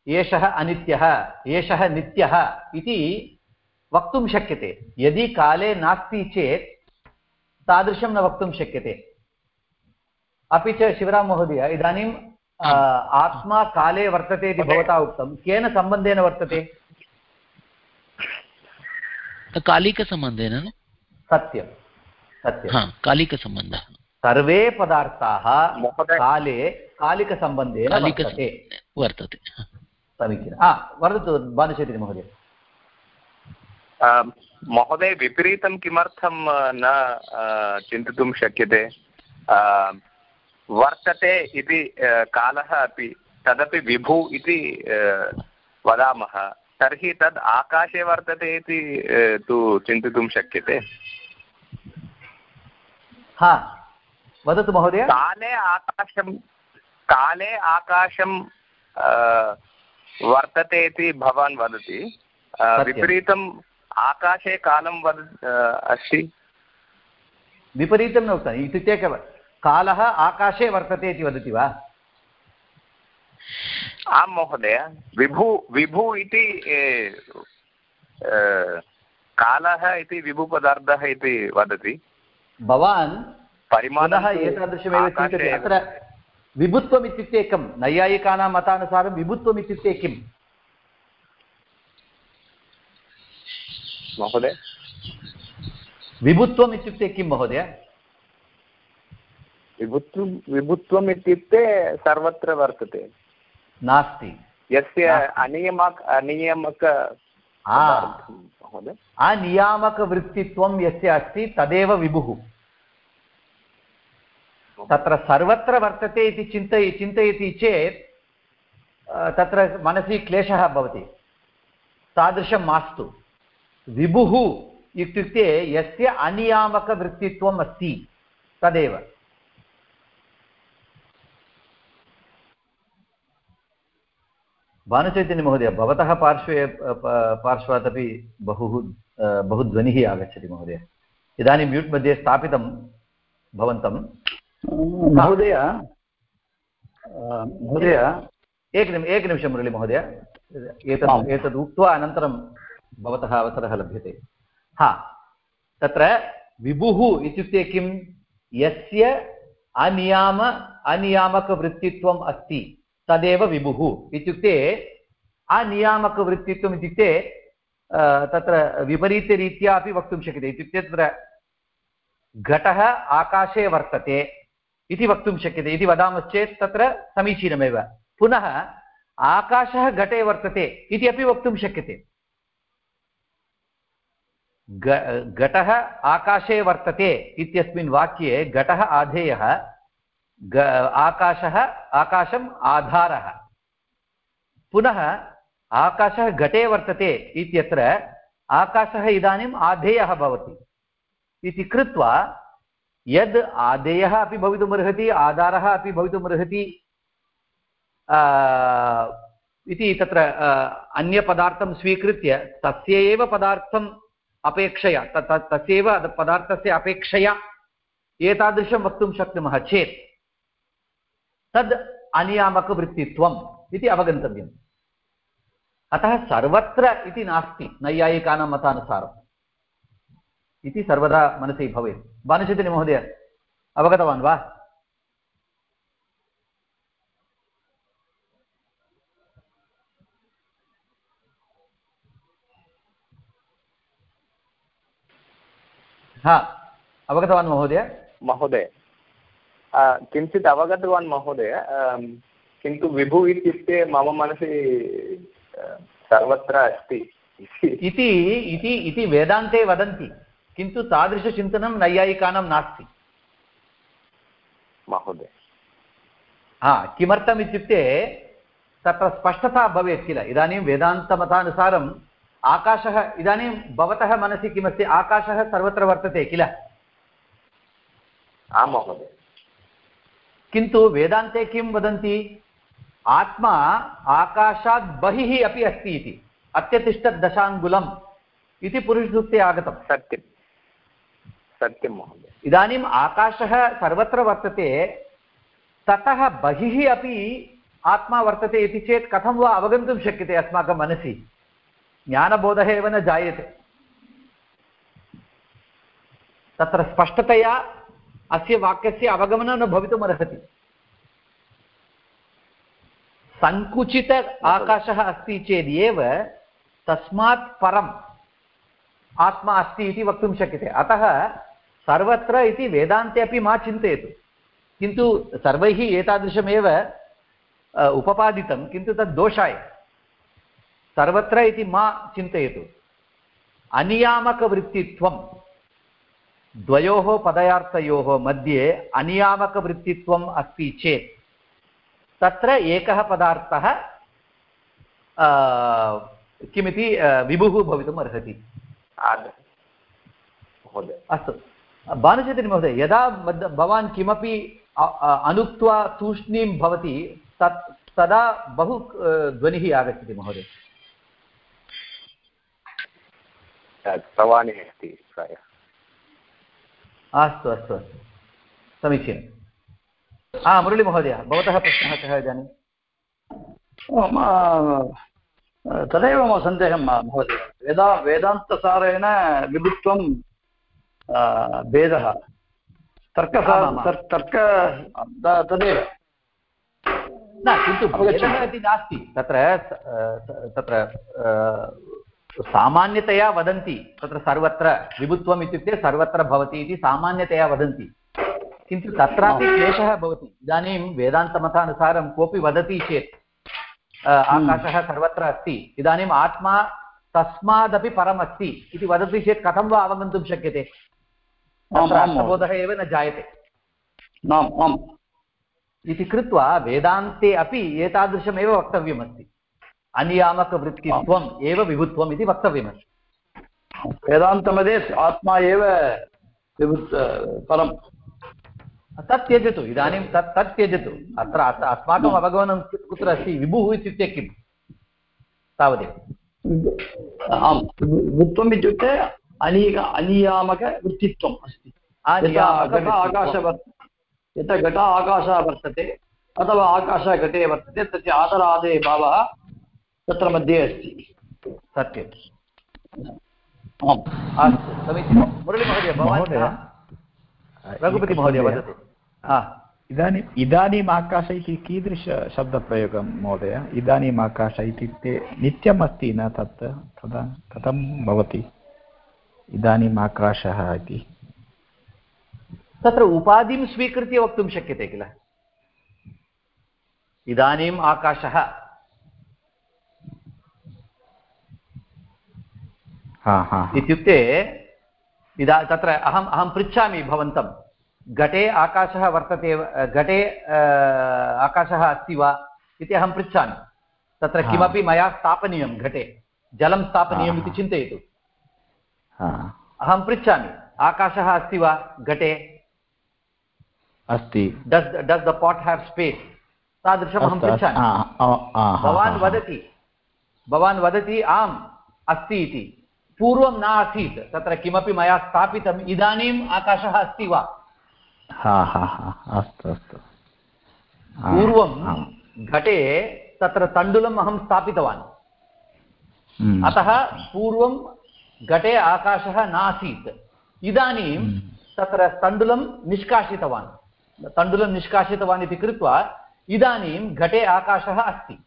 एषः अनित्यः एषः नित्यः इति वक्तुं शक्यते। यदि काले नास्ति चेत् तादृशं न वक्तुं शक्यते। अपि च शिवराम महोदय इदानीं आ, आत्मा काले वर्तते इति भवता उक्तं। केन सम्बन्धेन वर्तते? कालिकसम्बन्धेन न? सत्यं सत्यं। हा कालिकसम्बन्धः। सर्वे पदार्थाः। काले कालिकसम्बन्धेन वर्तते। वर्तते समीचीनं। हा वदतु महोदय। महोदय विपरीतं किमर्थं न चिन्तितुं शक्यते? वर्तते इति कालः अपि तदपि विभु इति वदामः। तर्हि तद् आकाशे वर्तते इति तु चिन्तितुं शक्यते? हा। वदतु महोदय। काले आकाशं काले आकाशं वर्तते इति भवान् वदति। विपरीतम् आकाशे कालं वद अस्ति। विपरीतं न उक्तम् इत्युक्ते कालः आकाशे वर्तते इति वदति वा? आं महोदय विभु विभु इति कालः इति विभुपदार्थः इति वदति। भवान् परिमाणं एतादृशमेव एव। अत्र विभुत्वम् इत्युक्ते किं नैयायिकानां मतानुसारं विभुत्वम् इत्युक्ते किम् महोदय? विभुत्वम् इत्युक्ते किं महोदय? विभुत्वं विभुत्वम् इत्युक्ते सर्वत्र वर्तते। नास्ति। यस्य। अनियमक अनियमक अनियामकवृत्तित्वं यस्य अस्ति तदेव विभुः। तत्र सर्वत्र वर्तते इति चिन्तय चिन्तयति चेत् तत्र मनसि क्लेशः भवति। तादृशं मास्तु। विभुः इत्युक्ते यस्य अनियामकवृत्तित्वम् अस्ति, तदेव। भानुचैतन्यमहोदय भवतः पार्श्वे पार्श्वात् अपि बहु बहु ध्वनिः आगच्छति महोदय। इदानीं म्यूट् मध्ये स्थापितं भवन्तं। महोदय महोदय एकनिमि एकनिमिषं मुरळीमहोदय एतत् एतद् उक्त्वा अनन्तरं भवतः अवसरः लभ्यते। हा तत्र विभुः इत्युक्ते किं? यस्य अनियाम अनियामकवृत्तित्वम् अस्ति तदेव विभुः। इत्युक्ते अनियामकवृत्तित्वम् इत्युक्ते तत्र विपरीतरीत्या अपि वक्तुं शक्यते। इत्युक्ते तत्र घटः आकाशे वर्तते। इति वक्तुं शक्यते, इति वदामश्चेत् तत्र समीचीनमेव। पुनः आकाशः घटे वर्तते इति अपि वक्तुं शक्यते। घटः आकाशे वर्तते इत्यस्मिन् वाक्ये घटः आधेयः आकाशः, आकाशम् आधारः। पुनः आकाशः घटे वर्तते इत्यत्र आकाशः इदानीम् आधेयः भवति। इति कृत्वा यद् आदेयः अपि भवितुमर्हति आधारः अपि भवितुमर्हति इति तत्र अन्यपदार्थं स्वीकृत्य तस्य एव पदार्थम् अपेक्षया तस्यैव पदार्थस्य अपेक्षया एतादृशं वक्तुं शक्नुमः चेत् तद् अनियामकवृत्तित्वम् इति अवगन्तव्यम्। अतः सर्वत्र इति नास्ति, नैयायिकानां मतानुसारम्। इति सर्वदा मनसि भवेत्। महोदय अवगतवान् वा? हा अवगतवान् महोदय? महोदय किञ्चित् अवगतवान् महोदय किन्तु विभु इत्युक्ते मम मनसि सर्वत्र अस्ति। इति इति इति वेदान्ते वदन्ति। किन्तु तादृशचिन्तनं नैयायिकानां नास्ति। महोदय। हा किमर्थम् इत्युक्ते तत्र स्पष्टता भवेत् किल? इदानीं वेदान्तमतानुसारम् आकाशः इदानीं भवतः मनसि किमस्ति? आकाशः सर्वत्र वर्तते किल? आं महोदय। किन्तु वेदान्ते किं वदन्ति? आत्मा आकाशात् बहिः अपि अस्ति इति अत्यतिष्ठत् दशाङ्गुलम् इति पुरुषसूक्ते आगतं सत्यं सत्यं महोदय। इदानीम् आकाशः सर्वत्र वर्तते, ततः बहिः अपि आत्मा वर्तते इति चेत् कथं वा अवगन्तुं शक्यते अस्माकं मनसि? ज्ञानबोधः एव न जायते। तत्र स्पष्टतया अस्य वाक्यस्य अवगमनं न भवितुमर्हति सङ्कुचित आकाशः अस्ति चेदेव तस्मात् परम् आत्मा अस्ति इति वक्तुं शक्यते। अतः सर्वत्र इति वेदान्ते अपि मा चिन्तयतु। किन्तु सर्वैः एतादृशमेव उपपादितं किन्तु तद् दोषाय। सर्वत्र इति मा चिन्तयतु। अनियामकवृत्तित्वं द्वयोः पदयार्थयोः मध्ये अनियामकवृत्तित्वम् अस्ति चेत् तत्र एकः पदार्थः किमिति विभुः भवितुम् अर्हति अस्तु। भानुचैतन्यमहोदय यदा भवान् किमपि अनुक्त्वा तूष्णीं भवति तत् तदा बहु ध्वनिः आगच्छति महोदय। प्रवाणि अस्ति प्रायः। अस्तु अस्तु अस्तु। समीचीनं हा मुरळीमहोदय भवतः प्रश्नः कः इदानीं? तदेव मम सन्देहं महोदय। वेदा वेदान्तसारेण विभुत्वं भेदः तर्कसा तर्क तदेव न किन्तु भेदः इति नास्ति तत्र तत्र सामान्यतया वदन्ति तत्र सर्वत्र विभुत्वम् इत्युक्ते सर्वत्र भवति इति सामान्यतया वदन्ति किन्तु तत्रापि क्लेशः भवति इदानीं वेदान्तमतानुसारं कोऽपि वदति चेत् आकाशः सर्वत्र अस्ति इदानीम् आत्मा तस्मादपि परम् अस्ति इति वदति चेत् कथं वा अवगन्तुं शक्यते अर्थबोधः एव न जायते। इति कृत्वा वेदान्ते अपि एतादृशमेव वक्तव्यमस्ति। अनियामकवृत्तित्वम् एव विभुत्वम् इति वक्तव्यमस्ति। वेदान्तमध्ये आत्मा एव परं तत् त्यजतु इदानीं तत् तत् त्यजतु। अत्र अत्र अस्माकम् अवगमनं कुत्र अस्ति? विभुः इत्युक्ते किं तावदेव। आम्। विभुत्वम् इत्युक्ते अनीक अनियामकवृत्तित्वम् अस्ति। यथा घट आकाश वर् यथा घट आकाशः वर्तते अथवा आकाशः घटे वर्तते तस्य आदरादे भावः तत्र मध्ये अस्ति। सत्यम्। आम्। अस्तु समीचीनं। मुरळीमहोदय भवान् महोदय रघुपतिमहोदय वदतु। हा। इदानीम् इदानीम् आकाश इति कीदृशशब्दप्रयोगं महोदय? इदानीम् आकाश इत्युक्ते नित्यम् अस्ति न तत्? तदा कथं भवति? इदानीम् आकाशः इति। तत्र उपाधिं स्वीकृत्य वक्तुं शक्यते किल? इदानीम् आकाशः। हा हा इत्युक्ते इदा तत्र अहम् अहं पृच्छामि भवन्तं घटे आकाशः वर्तते घटे आकाशः अस्ति वा इति अहं पृच्छामि। तत्र किमपि मया स्थापनीयं घटे। जलं स्थापनीयम् इति चिन्तयतु। अहं पृच्छामि आकाशः अस्ति वा घटे? अस्ति। Does does the part have space तादृशम् अहं पृच्छामि। भवान् वदति भवान् वदति आम् अस्ति इति। पूर्वं न आसीत् तत्र किमपि मया स्थापितम् इदानीम् आकाशः अस्ति वा? हा हा हा अस्तु अस्तु। पूर्वं घटे तत्र तण्डुलम् अहं स्थापितवान्। हम्म. अतः पूर्वं घटे आकाशः नासीत्। इदानीं हम्म. तत्र तण्डुलं निष्कासितवान्। तण्डुलं निष्कासितवान् इति कृत्वा इदानीं घटे आकाशः अस्ति।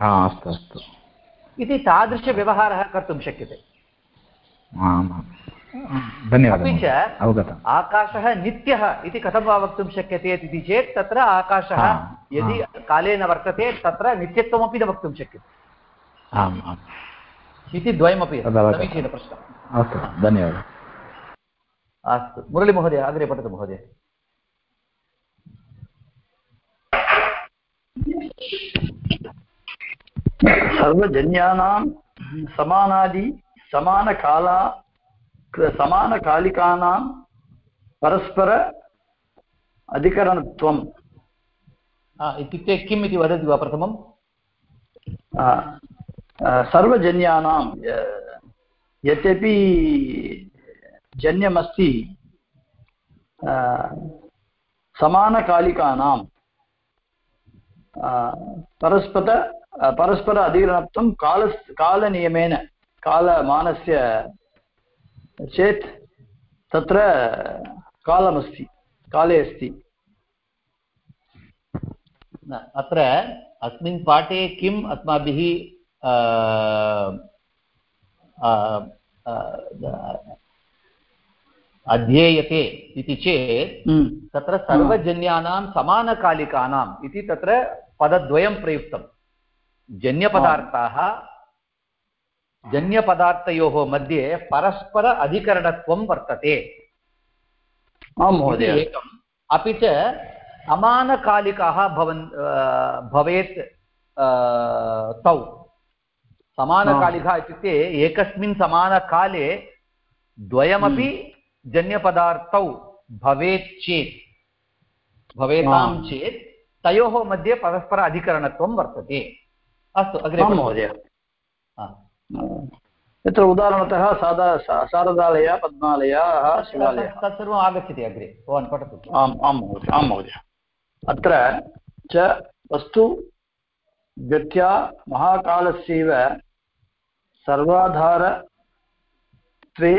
हा अस्तु अस्तु। इति तादृशव्यवहारः कर्तुं शक्यते। धन्यवादः अपि च आकाशः नित्यः इति कथं वा वक्तुं शक्यते इति चेत् तत्र आकाशः यदि काले न वर्तते तत्र नित्यत्वमपि न वक्तुं शक्यते। आम् आम्। इति द्वयमपि। समीचीनप्रश्नः अस्तु। धन्यवादः। अस्तु। मुरळीमहोदय अग्रे पठतु महोदय। सर्वजन्यानां समानादि समानकाला समानकालिकानां परस्पर अधिकरणत्वं हा, इत्युक्ते किम् इति वदति वा प्रथमं आ, आ, सर्वजन्यानां यद्यपि जन्यमस्ति समानकालिकानां परस्पर परस्पर अधिकरणत्वं काल कालनियमेन, कालमानस्य चेत् तत्र कालमस्ति, काले अस्ति। अत्र अस्मिन् पाठे किम् अस्माभिः अध्येयते इति चेत् हम्म। तत्र सर्वजन्यानां समानकालिकानाम् इति तत्र पदद्वयं प्रयुक्तं जन्यपदार्थाः जन्यपदार्थयोः मध्ये परस्पर अधिकरणत्वं वर्तते। आं महोदय। एकम्। अपि च समानकालिकाः भवन् भवेत् तौ। समानकालिका इत्युक्ते एकस्मिन् समानकाले द्वयमपि जन्यपदार्थौ भवेत् चेत् भवेतां आम्. चेत् तयोः मध्ये परस्पर अधिकरणत्वं वर्तते। अस्तु अग्रे महोदय। हा। यत्र उदाहरणतः सादा शारदालय पद्मालयः शिवालयः। तत्सर्वम् आगच्छति अग्रे। भवान् पठतु। आम् आं महोदय आं महोदय। अत्र च वस्तु गत्या महाकालस्यैव सर्वाधारत्वे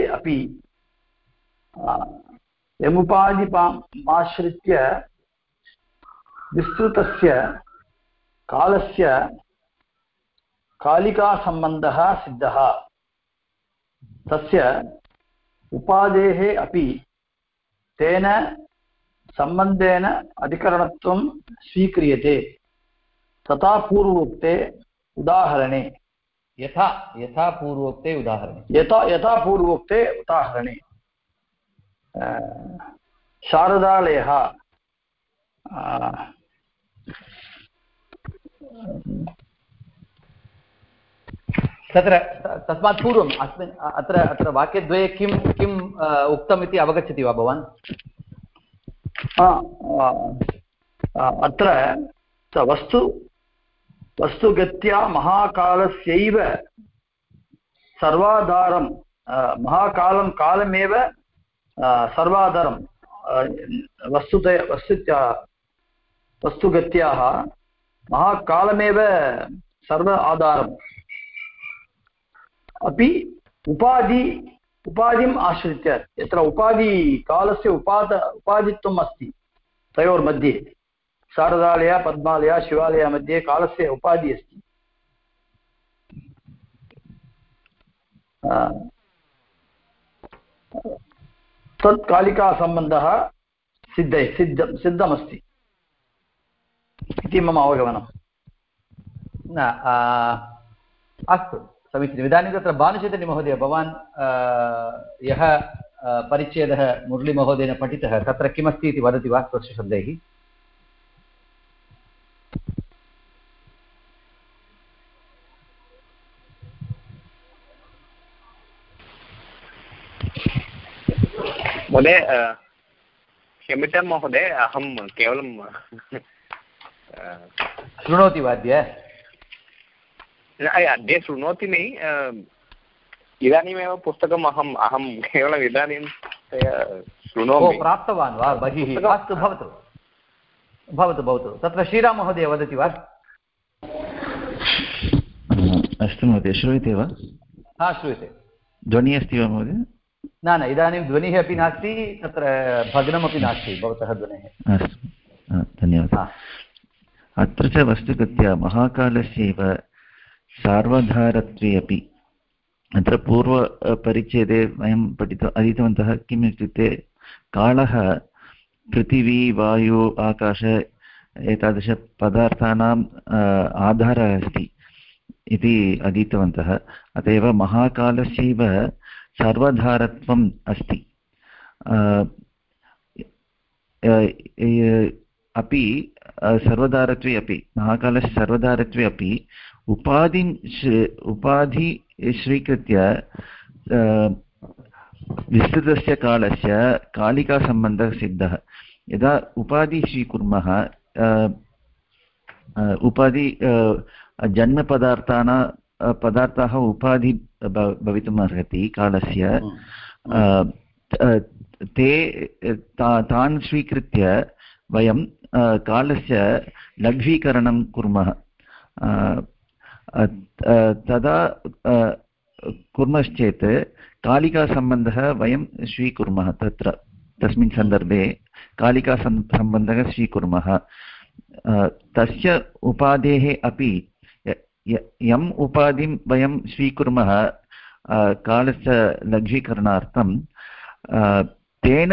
अपि। यमुपाधिपामाश्रित्य विस्तृतस्य कालस्य कालिकासम्बन्धः सिद्धः। तस्य उपादेः अपि तेन सम्बन्धेन अधिकरणत्वं स्वीक्रियते। तथा पूर्वोक्ते उदाहरणे यथा यथा पूर्वोक्ते उदाहरणे। यथा यथा पूर्वोक्ते उदाहरणे। शारदालयः तत्र तस्मात् पूर्वम् अस्मिन् अत्र अत्र वाक्यद्वये किं किम् उक्तम् इति अवगच्छति वा भवान्? अत्र वस्तु वस्तुगत्या महाकालस्यैव सर्वाधारं महाकालं कालमेव सर्वाधारं वस्तुतया, वस्तुत्या, वस्तुगत्याः महाकालमेव सर्व आधारम् अपि उपाधि, उपाधिम् आश्रित्य, यत्र उपाधिकालस्य उपाद उपाधित्वम् अस्ति, तयोर्मध्ये। शारदालय, पद्मालय, शिवालय मध्ये कालस्य उपाधिः अस्ति। तत् सिद्धै, सिद्ध, सिद्धमस्ति इति मम अवगमनम्। न अस्तु, समीचीनम्। इदानीं तत्र भानुचैतन्यमहोदय भवान् यः परिच्छेदः मुरळीमहोदयेन पठितः, तत्र किमस्ति इति वदति वा स्वस्य शब्दैः महोदय क्षम्यतां महोदय अहं केवलं शृणोति वा अद्य अद्य शृणोति नै इदानीमेव पुस्तकम् अहम् अहं केवलम् इदानीं शृणोमि प्राप्तवान् वा बहिः अस्तु भवतु भवतु भवतु। तत्र श्रीराममहोदय वदति वा? अस्तु महोदय श्रूयते वा? हा श्रूयते। ध्वनिः अस्ति वा महोदय? न न इदानीं ध्वनिः अपि नास्ति तत्र भग्नमपि नास्ति भवतः ध्वनिः। अस्तु। धन्यवादः। अत्र च वस्तुगत्या महाकालस्यैव सार्वधारत्वे अपि। अत्र पूर्वपरिच्छेदे वयं पठित अधीतवन्तः किम् इत्युक्ते कालः पृथिवी, वायु, आकाश एतादृशपदार्थानाम् आधारः अस्ति इति अधीतवन्तः। अत एव महाकालस्यैव सर्वधारत्वम् अस्ति। अपि सर्वधारत्वे अपि, महाकालस्य सर्वधारत्वे अपि उपाधिं उपाधि स्वीकृत्य विस्तृतस्य कालस्य कालिकासम्बन्धः सिद्धः यदा उपाधि स्वीकुर्मः उपाधि जन्मपदार्थानां पदार्थाः उपाधि भवितुम् अर्हति कालस्य। ते तान् स्वीकृत्य वयं कालस्य लघ्वीकरणं कुर्मः। तदा कुर्मश्चेत् कालिकासम्बन्धः वयं स्वीकुर्मः तत्र। तस्मिन् सन्दर्भे कालिकासम् सम्बन्धः स्वीकुर्मः तस्य उपाधेः अपि यम् उपाधिं वयं स्वीकुर्मः कालस्य लघ्वीकरणार्थं। तेन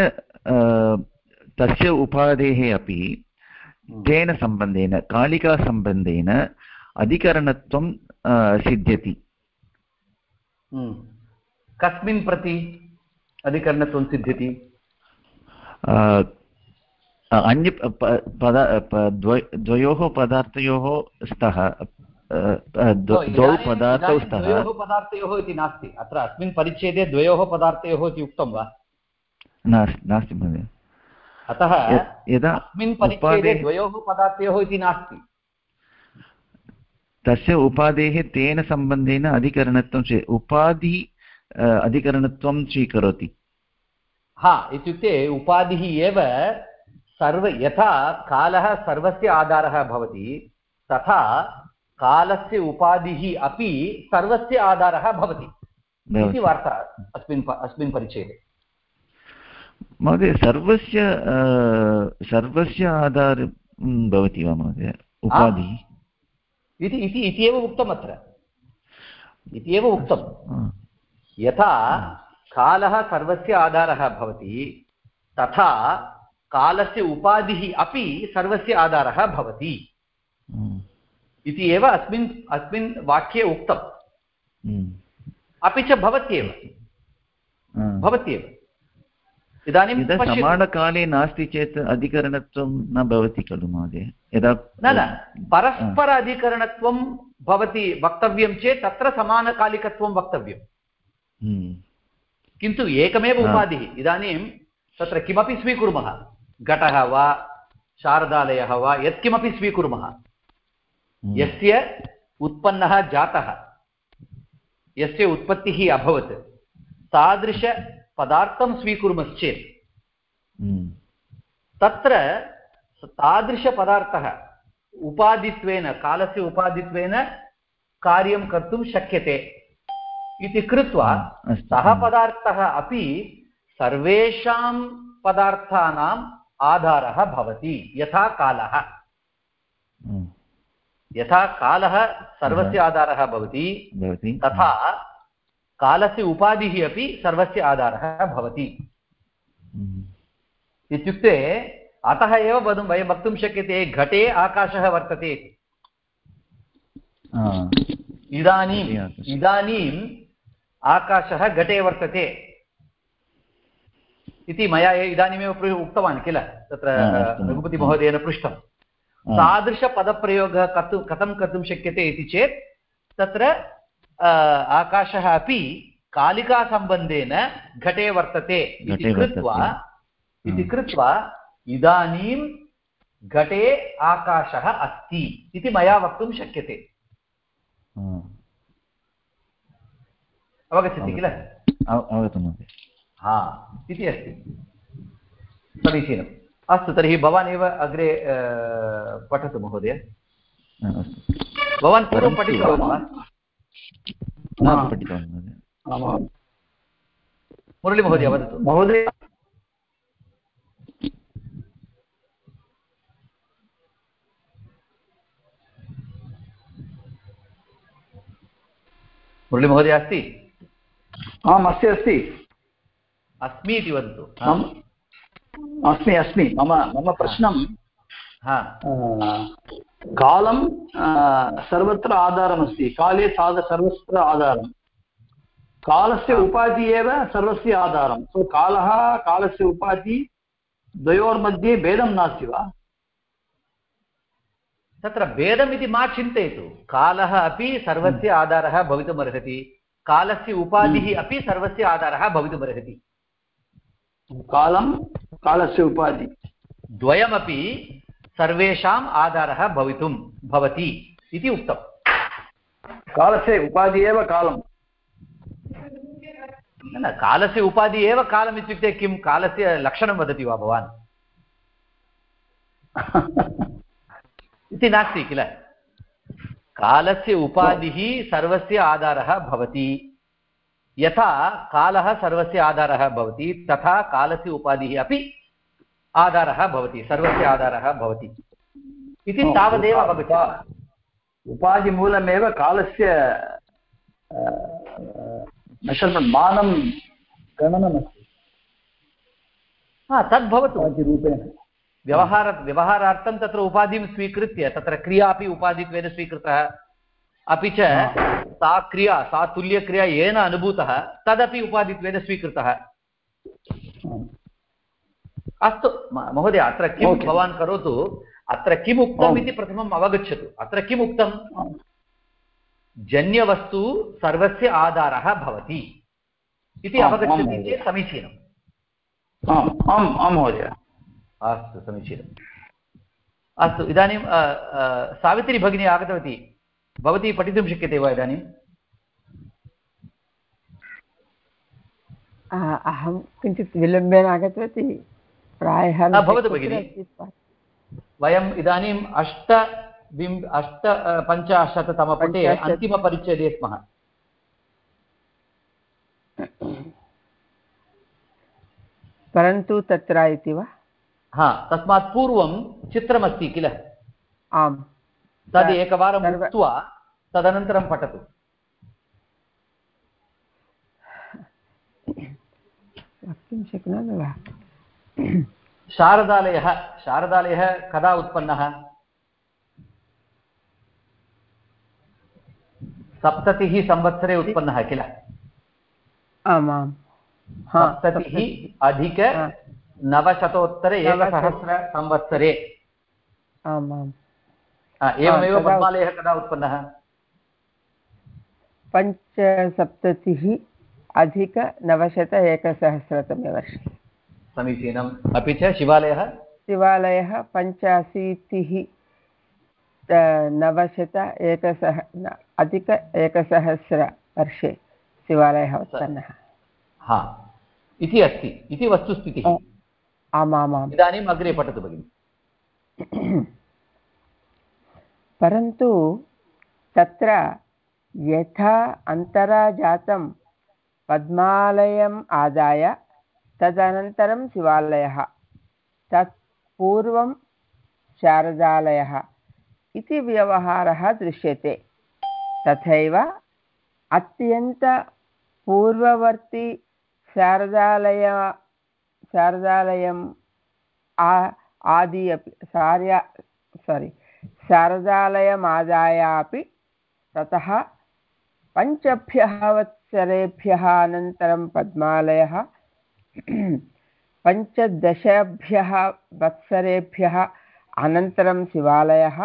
तस्य उपाधेः अपि तेन सम्बन्धेन कालिकासम्बन्धेन अधिकरणत्वं सिद्ध्यति। कस्मिन् प्रति अधिकरणत्वं सिद्ध्यति अन्य पद द्वयोः पदार्थयोः स्तः द्वौ पदार्थौ स्तः द्वयोः पदार्थयोः इति नास्ति. अत्र अस्मिन् परिच्छेदे द्वयोः पदार्थयोः इति उक्तं वा? नास्ति महोदय। अतः यदा अस्मिन् परिच्छेदे द्वयोः पदार्थयोः इति नास्ति। तस्य उपाधेः तेन सम्बन्धेन अधिकरणत्वं उपाधि अधिकरणत्वं स्वीकरोति। हा इत्युक्ते उपाधिः एव सर्व यथा कालः सर्वस्य आधारः भवति तथा कालस्य उपाधिः अपि सर्वस्य आधारः भवति। इति वार्ता अस्मिन् अस्मिन् परिच्छेदे। महोदय सर्वस्य सर्वस्य आधारं भवति वा महोदय? उपाधिः? इति इति इति एव उक्तम् अत्र। इति एव उक्तं यथा कालः सर्वस्य आधारः भवति तथा कालस्य उपाधिः अपि सर्वस्य आधारः भवति। इति एव अस्मिन् अस्मिन् वाक्ये उक्तम्। अपि च भवत्येव। भवत्येव। इदानीं यदा। समानकाले नास्ति चेत् अधिकरणत्वं न भवति खलु महोदय। यदा न न परस्पर अधिकरणत्वं भवति वक्तव्यं चेत् तत्र समानकालिकत्वं वक्तव्यं। हम्म, किन्तु एकमेव। उपाधिः इदानीं तत्र किमपि स्वीकुर्मः। घटः वा शारदालयः वा यत्किमपि स्वीकुर्मः। हम्म, यस्य उत्पन्नः जातः यस्य उत्पत्तिः अभवत् तादृशपदार्थं स्वीकुर्मश्चेत्। हम्म, तत्र तादृशपदार्थः उपाधित्वेन कालस्य उपाधित्वेन कार्यं कर्तुं शक्यते। इति कृत्वा अस्तु, सः हम्म। पदार्थः अपि सर्वेषां पदार्थानाम् आधारः भवति यथा कालः। हम्म, यथा कालः सर्वस्य आधारः भवति तथा कालस्य उपाधिः अपि सर्वस्य आधारः भवति। इत्युक्ते अतः एव वदं वयं वक्तुं शक्यते घटे आकाशः वर्तते इदानीम्। इदानीम् आकाशः घटे वर्तते। इति मया इदानीमेव उक्तवान् किल? तत्र। रघुपतिमहोदयेन पृष्टं तादृशपदप्रयोगः कर्तुं कथं कर्तुं शक्यते इति चेत् तत्र आकाशः अपि कालिकासम्बन्धेन घटे वर्तते इति घटे कृत्वा वर्तते। इति हा। कृत्वा इदानीं घटे आकाशः अस्ति इति मया वक्तुं शक्यते हा, अवगच्छति किल अव- अवगतं महोदय हा इति अस्ति समीचीनम् अस्तु तर्हि भवान् एव अग्रे अ, पठतु महोदय हा, अस्तु भवान् पूर्वं परन्तु- पठितवान् वा न पठितवान् महोदय आमाम् मुरळीमहोदय वदतु। महोदय। मुरळीमहोदय अस्ति? आम् अस्ति अस्ति। अस्मि इति वदतु। अस्मि अस्मि। मम मम प्रश्नं हा। कालं सर्वत्र आधारमस्ति। काले साध सर्वत्र आधारं कालस्य उपाधि एव सर्वस्य आधारं सो कालः कालस्य उपाधि द्वयोर्मध्ये भेदं नास्ति वा? तत्र भेदमिति मा चिन्तयतु। कालः अपि सर्वस्य आधारः भवितुमर्हति कालस्य उपाधिः अपि सर्वस्य आधारः भवितुमर्हति कालं कालस्य उपाधि। द्वयमपि सर्वेषाम् आधारः भवितुं भवति इति उक्तम् कालस्य उपाधि एव कालं न न कालस्य उपाधि एव कालम् इत्युक्ते किं? कालस्य लक्षणं वदति वा भवान्? इति नास्ति किल? कालस्य उपाधिः सर्वस्य आधारः भवति। यथा कालः सर्वस्य आधारः भवति तथा कालस्य उपाधिः अपि आधारः भवति सर्वस्य आधारः भवति। इति तावदेव अवगच्छति उपाधिमूलमेव कालस्य मेषर्मेण्ट् मानं गणनमस्ति। हा तद्भवतु उपाधिरूपेण। व्यवहार व्यवहारार्थं तत्र उपाधिं स्वीकृत्य तत्र क्रिया अपि उपाधित्वेन स्वीकृतः। अपि च सा क्रिया सा तुल्यक्रिया येन अनुभूतः तदपि उपाधित्वेन स्वीकृतः। अस्तु महोदय अत्र किं Okay. भवान् करोतु? अत्र किम् उक्तम्. इति प्रथमम् अवगच्छतु। अत्र किम् उक्तं? जन्यवस्तु सर्वस्य आधारः भवति इति अवगच्छति चेत् समीचीनम्। आम् आम् आं महोदय। अस्तु समीचीनम्। अस्तु इदानीं सावित्री भगिनी आगतवती। भवती पठितुं शक्यते वा इदानीं? अहं किञ्चित् विलम्बेन आगतवती। प्रायः भवतु भगिनि। वयम् इदानीम् अष्टविं अष्ट पञ्चाशततमपुटे पञ्चाशत्। अन्तिमपरिच्छेदे स्मः। परन्तु तत्र इति वा? हा तस्मात् पूर्वं चित्रमस्ति किल? आम्। तद् एकवारं उक्त्वा तदनन्तरं पठतु। वक्तुं शक्नोमि वा? शारदालयः शारदालयः कदा उत्पन्नः? सप्ततिः संवत्सरे उत्पन्नः किल? आमाम्। हा, सप्ततिः अधिक नवशतोत्तर एकसहस्रसंवत्सरे आम् आम् हा, एवमेव पद्मालयः कदा उत्पन्नः? पञ्चसप्ततिः अधिकनवशत एकसहस्रतमे वर्षे। समीचीनम्। अपि च शिवालयः? शिवालयः पञ्चाशीतिः नवशत एकसह अधिक एकसहस्रवर्षे शिवालयः उत्पन्नः। हा। इति अस्ति। इति वस्तुस्थितिः। आमामाम्। इदानीम् अग्रे पठतु भगिनि। परन्तु तत्र यथा अन्तरा जातं पद्मालयम् आदाय तदनन्तरं शिवालयः, तत् पूर्वं शारदालयः इति व्यवहारः दृश्यते। तथैव अत्यन्तपूर्ववर्ति शारदालय, शारदालयम् आ, आदि अपि, सार्या सारि शारदालयमादाय अपि ततः पञ्चभ्यः वत्सरेभ्यः अनन्तरं पद्मालयः पञ्चदशभ्यः वत्सरेभ्यः अनन्तरं शिवालयः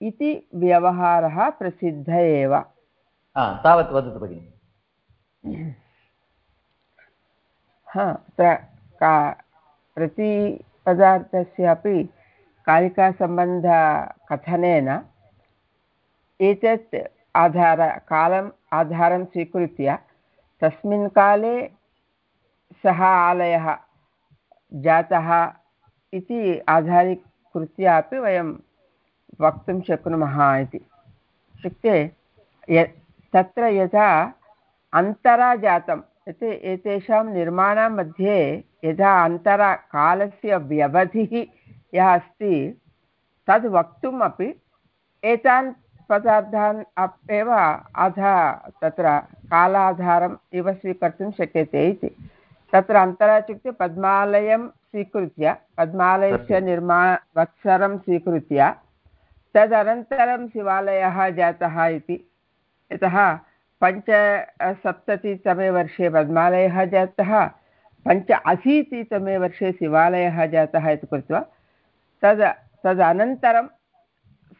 इति व्यवहारः प्रसिद्ध एव। हा तावत् वदतु भगिनि। हा अत्र का प्रतिपदार्थस्य अपि कालिकासम्बन्धकथनेन एतत् आधार कालम् आधारं स्वीकृत्य तस्मिन् काले सः आलयः जातः इति आधारीकृत्य अपि वयं वक्तुं शक्नुमः इति। इत्युक्ते य, तत्र यथा अन्तरा जातं यत् एतेषां निर्माणं मध्ये यदा अन्तरा कालस्य व्यवधिः यः अस्ति, तद् वक्तुम् अपि एतान् पदार्थान् एव अधा तत्र कालाधारम् इव स्वीकर्तुं शक्यते इति। तत्र अन्तरा इत्युक्ते पद्मालयं स्वीकृत्य पद्मालयस्य निर्मा वत्सरं स्वीकृत्य तदनन्तरं शिवालयः जातः इति। यतः पञ्चसप्ततितमे वर्षे पद्मालयः जातः पञ्च अशीतितमे वर्षे शिवालयः जातः इति कृत्वा तद् तदनन्तरं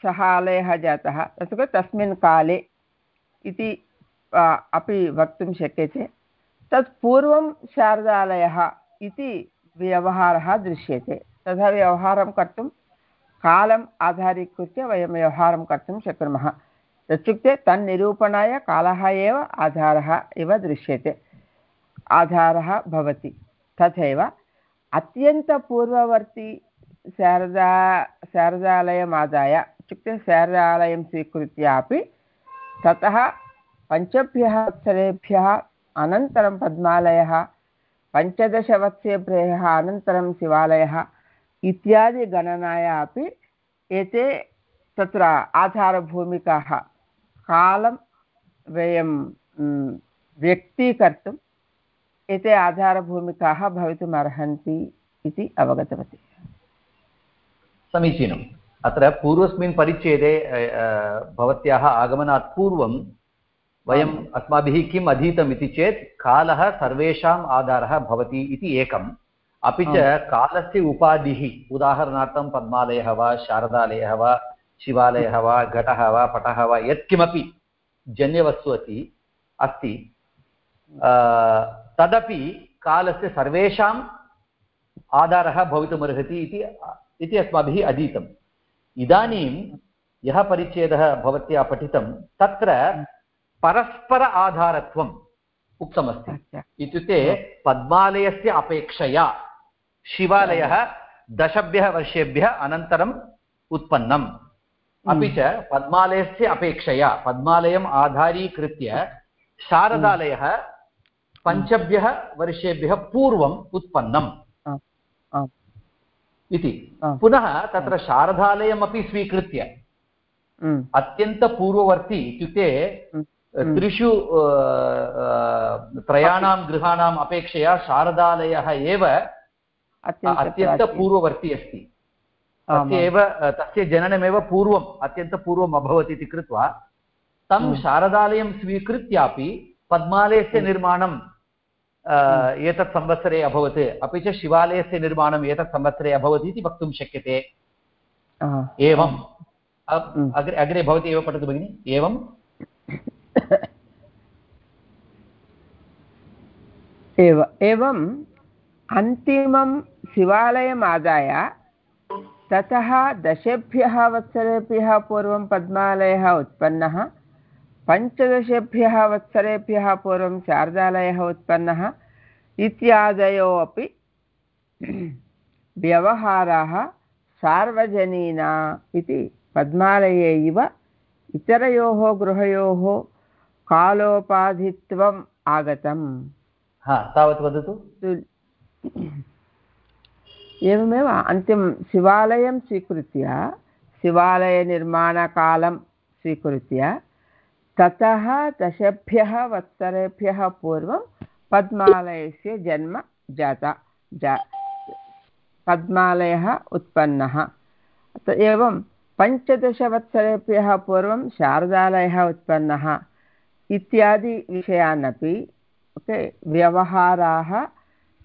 सः आलयः जातः तस्मिन् काले इति अपि वक्तुं शक्यते। तत् पूर्वं शारदालयः इति व्यवहारः दृश्यते। तथा व्यवहारं कर्तुं कालम् आधारीकृत्य वयं व्यवहारं कर्तुं शक्नुमः। इत्युक्ते तन्निरूपणाय कालः एव आधारः इव दृश्यते। आधारः भवति। तथैव अत्यन्तपूर्ववर्ती शारदा, शारदालयमादाय इत्युक्ते शारदालयं स्वीकृत्यापि ततः पञ्चभ्यः वत्सरेभ्यः अनन्तरं पद्मालयः पञ्चदशवत्सेभ्यः अनन्तरं शिवालयः इत्यादि गणनाय अपि एते तत्र आधारभूमिकाः कालं वयं व्यक्तीकर्तुम् एते आधारभूमिकाः भवितुम् अर्हन्ति इति अवगतवती। समीचीनम्। अत्र पूर्वस्मिन् परिच्छेदे भवत्याः आगमनात् पूर्वं वयम् अस्माभिः किम् अधीतम् इति चेत् कालः सर्वेषाम् आधारः भवति इति एकम्। अपि च कालस्य उपाधिः उदाहरणार्थं पद्मालयः वा शारदालयः वा शिवालयः वा घटः वा पटः वा यत्किमपि जन्यवस्तु अस्ति अस्ति तदपि कालस्य सर्वेषाम् आधारः भवितुमर्हति इति इति अस्माभिः अधीतम्। इदानीं यः परिच्छेदः भवत्या पठितं तत्र परस्पर आधारत्वम् उक्तमस्ति। अच्छा। इत्युक्ते पद्मालयस्य अपेक्षया शिवालयः दशभ्यः वर्षेभ्यः अनन्तरम् उत्पन्नम्। अपि च पद्मालयस्य अपेक्षया पद्मालयम् आधारीकृत्य शारदालयः पञ्चभ्यः वर्षेभ्यः पूर्वम् उत्पन्नम्। इति। पुनः तत्र शारदालयमपि स्वीकृत्य म्, अत्यन्तपूर्ववर्ती इत्युक्ते त्रिषु अ, अ, त्रयाणां गृहाणाम् अपेक्षया शारदालयः एव अत्यन्तपूर्ववर्ती अस्ति. तस्य एव तस्य जननमेव पूर्वम् अत्यन्तपूर्वम् अभवत् इति कृत्वा तं शारदालयं स्वीकृत्यापि पद्मालयस्य निर्माणं एतत् संवत्सरे अभवत्. अपि च शिवालयस्य निर्माणम् एतत् संवत्सरे अभवत् इति वक्तुं शक्यते. एवम्. अग्रे अग्रे भवती एव पठतु भगिनि. एवं एव, एवम् अन्तिमं शिवालयम् आदाय ततः दशेभ्यः वत्सरेभ्यः पूर्वं पद्मालयः उत्पन्नः, पञ्चदशेभ्यः वत्सरेभ्यः पूर्वं शारदालयः उत्पन्नः इत्यादयो अपि व्यवहाराः सार्वजनीना इति पद्मालये इव इतरयोः गृहयोः कालोपाधित्वम् आगतम्। हा, तावत् वदतु। एवमेव, अन्तिमं, शिवालयं स्वीकृत्य, शिवालयनिर्माणकालं स्वीकृत्य, ततः दशभ्यः वत्सरेभ्यः पूर्वं पद्मालयस्य जन्म जाता, जा, पद्मालयः उत्पन्नः। एवं पञ्चदशवत्सरेभ्यः पूर्वं शारदालयः उत्पन्नः। इत्यादि विषयानपि ओके? व्यवहाराः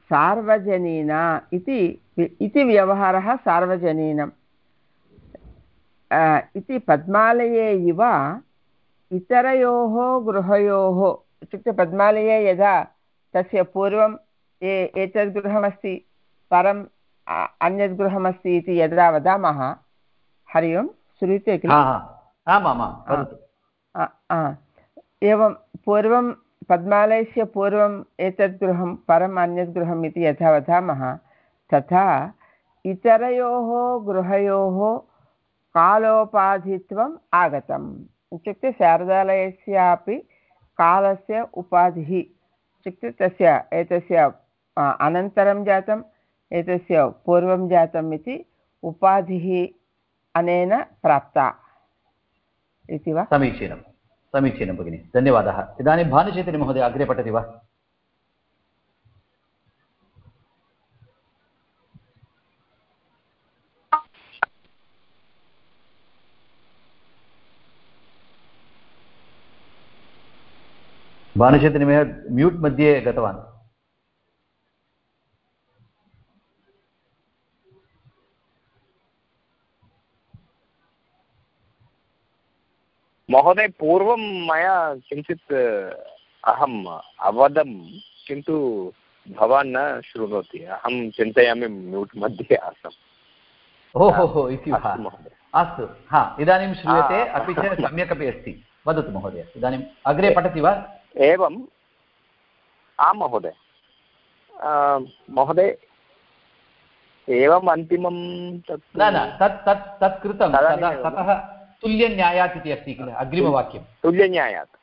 सार्वजनीना इति इति व्यवहारः सार्वजनीनम्। इति पद्मालये इव इतरयोः गृहयोः इत्युक्ते पद्मालये यदा तस्य पूर्वं ए एतद् गृहमस्ति परम् अन्यद् गृहमस्ति इति यदा वदामः हरि ओं श्रूयते किल? एवं पूर्वं पद्मालयस्य पूर्वम् एतद् गृहं, परम् अन्यत् गृहम् इति यथा वदामः, तथा इतरयोः गृहयोः कालोपाधित्वम् आगतम्। इत्युक्ते शारदालयस्यापि कालस्य उपाधिः, इत्युक्ते तस्य, एतस्य अनन्तरं जातम्, एतस्य पूर्वं जातम् इति उपाधिः अनेन प्राप्ता। इति वा? समीचीनं समीचीनं भगिनि। धन्यवादः। इदानीं भानुचैतन्यमहोदय अग्रे पठति वा? भानुचैतन्यमहोदय म्यूट् मध्ये गतवान्। महोदय पूर्वं मया किञ्चित् अहम् अवदं किन्तु भवान् न शृणोति। अहं चिन्तयामि म्यूट् मध्ये आसम्। ओहो हो इति अस्तु हा इदानीं श्रूयते अपि च सम्यक् अपि अस्ति। वदतु महोदय इदानीम् अग्रे पठति वा? एवम् आं महोदय। महोदय एवम् अन्तिमं तत् न न तत् तत् तत् कृतं ततः तुल्यन्यायात् इति अस्ति किल? अग्रिमवाक्यं तुल्यन्यायात्।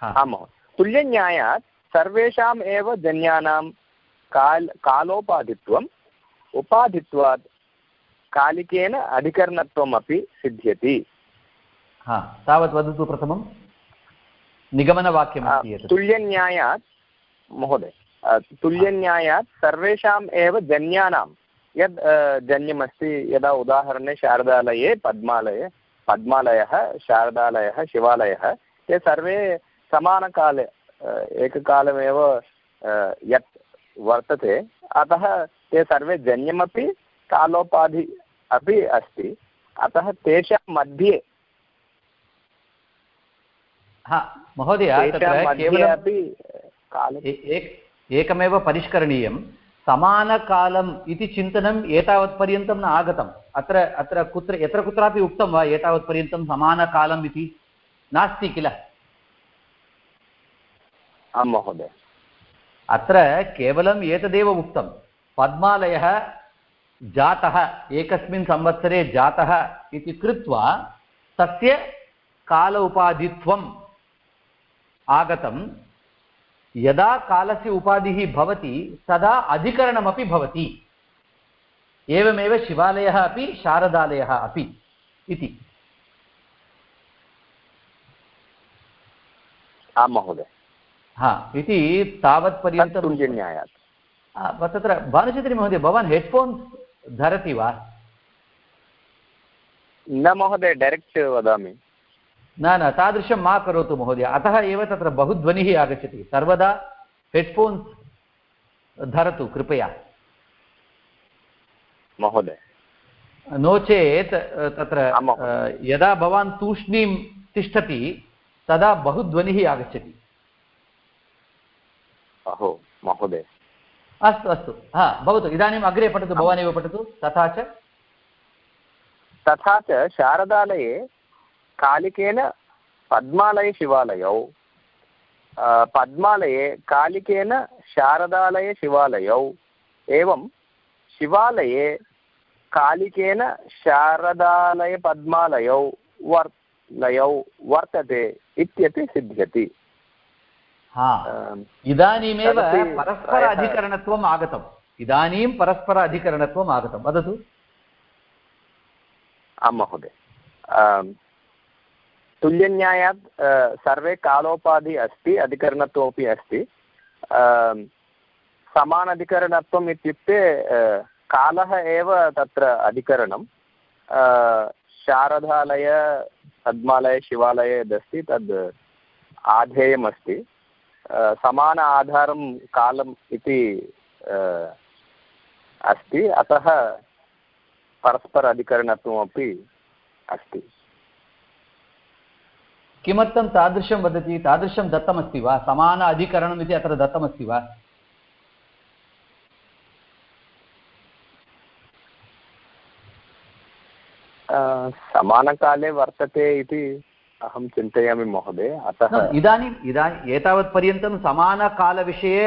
हा। आं महोदय। तुल्यन्यायात् सर्वेषाम् एव जन्यानां काल् कालोपाधित्वम् उपाधित्वात् कालिकेन अधिकरणत्वमपि सिद्ध्यति। हा तावत् वदतु प्रथमं निगमनवाक्यमस्ति तुल्यन्यायात् महोदय तुल्यन्यायात् सर्वेषाम् एव जन्यानां। यद् जन्यमस्ति यदा उदाहरणे शारदालये पद्मालये पद्मालयः शारदालयः शिवालयः ते सर्वे समानकाले एककालमेव यत् वर्तते अतः ते सर्वे जन्यमपि कालोपाधि अपि अस्ति। अतः तेषां मध्ये हा महोदय एकमेव परिष्करणीयं। समानकालम् इति चिन्तनम् एतावत्पर्यन्तं न आगतम्। अत्र अत्र कुत्र यत्र कुत्रापि उक्तं वा एतावत्पर्यन्तं समानकालम् इति नास्ति किल? आं महोदय। अत्र केवलम् एतदेव उक्तं पद्मालयः जातः एकस्मिन् संवत्सरे जातः इति कृत्वा तस्य काल उपाधित्वम् आगतं यदा कालस्य उपाधिः भवति तदा अधिकरणमपि भवति। एवमेव शिवालयः अपि शारदालयः अपि इति। आं महोदय। हा इति तावत्पर्यन्तं तत्र भानुचन्द्री महोदय भवान् हेड्फोन्स् धरति वा? न महोदय डैरेक्ट् वदामि। न न तादृशं मा करोतु महोदय। अतः एव तत्र बहु ध्वनिः आगच्छति। सर्वदा हेड्फोन्स् धरतु कृपया। महोदय। नो चेत् तत्र यदा भवान् तूष्णीं तिष्ठति तदा बहु ध्वनिः आगच्छति। अहो महोदय। अस्तु अस्तु। हा भवतु। इदानीम् अग्रे पठतु भवानेव पठतु। तथा च? तथा च शारदालये कालिकेन पद्मालयशिवालयौ पद्मालये कालिकेन शारदालयशिवालयौ एवं शिवालये कालिकेन शारदालयपद्मालयौ वर् लयौ वर्तते इत्यपि सिद्ध्यति। इदानीमेव परस्पर अधिकरणत्वम् आगतम्। इदानीं परस्पर अधिकरणत्वम् आगतं वदतु। आं महोदय। तुल्यन्यायात् सर्वे कालोपाधि अस्ति, अधिकरणत्वमपि अस्ति. समानाधिकरणत्वम् इत्युक्ते कालः एव तत्र अधिकरणं शारदालय, पद्मालय, शिवालय यदस्ति, तद् आधेयमस्ति. समान आधारं कालम् इति अस्ति, अतः परस्पर अधिकरणत्वमपि अस्ति. किमर्थं तादृशं वदति? तादृशं दत्तमस्ति वा? समान अधिकरणम् इति अत्र दत्तमस्ति वा? समानकाले वर्तते इति अहं चिन्तयामि महोदय। अतः इदानीम् इदानीम् एतावत्पर्यन्तं समानकालविषये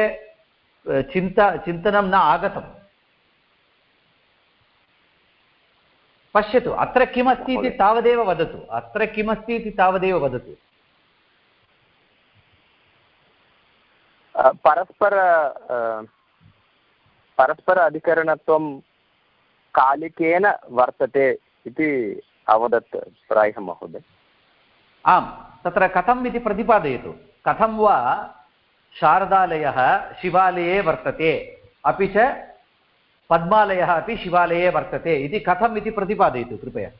चिन्ता चिन्तनं न आगतम्। पश्यतु अत्र किमस्ति इति तावदेव वदतु। अत्र किमस्ति इति तावदेव वदतु। परस्पर परस्पर अधिकरणत्वं कालिकेन वर्तते इति अवदत् प्रायः महोदय। आम् तत्र कथम् इति प्रतिपादयतु। कथं वा शारदालयः शिवालये वर्तते अपि च पद्मालयः अपि शिवालये वर्तते इति कथम् इति प्रतिपादयतु कृपया।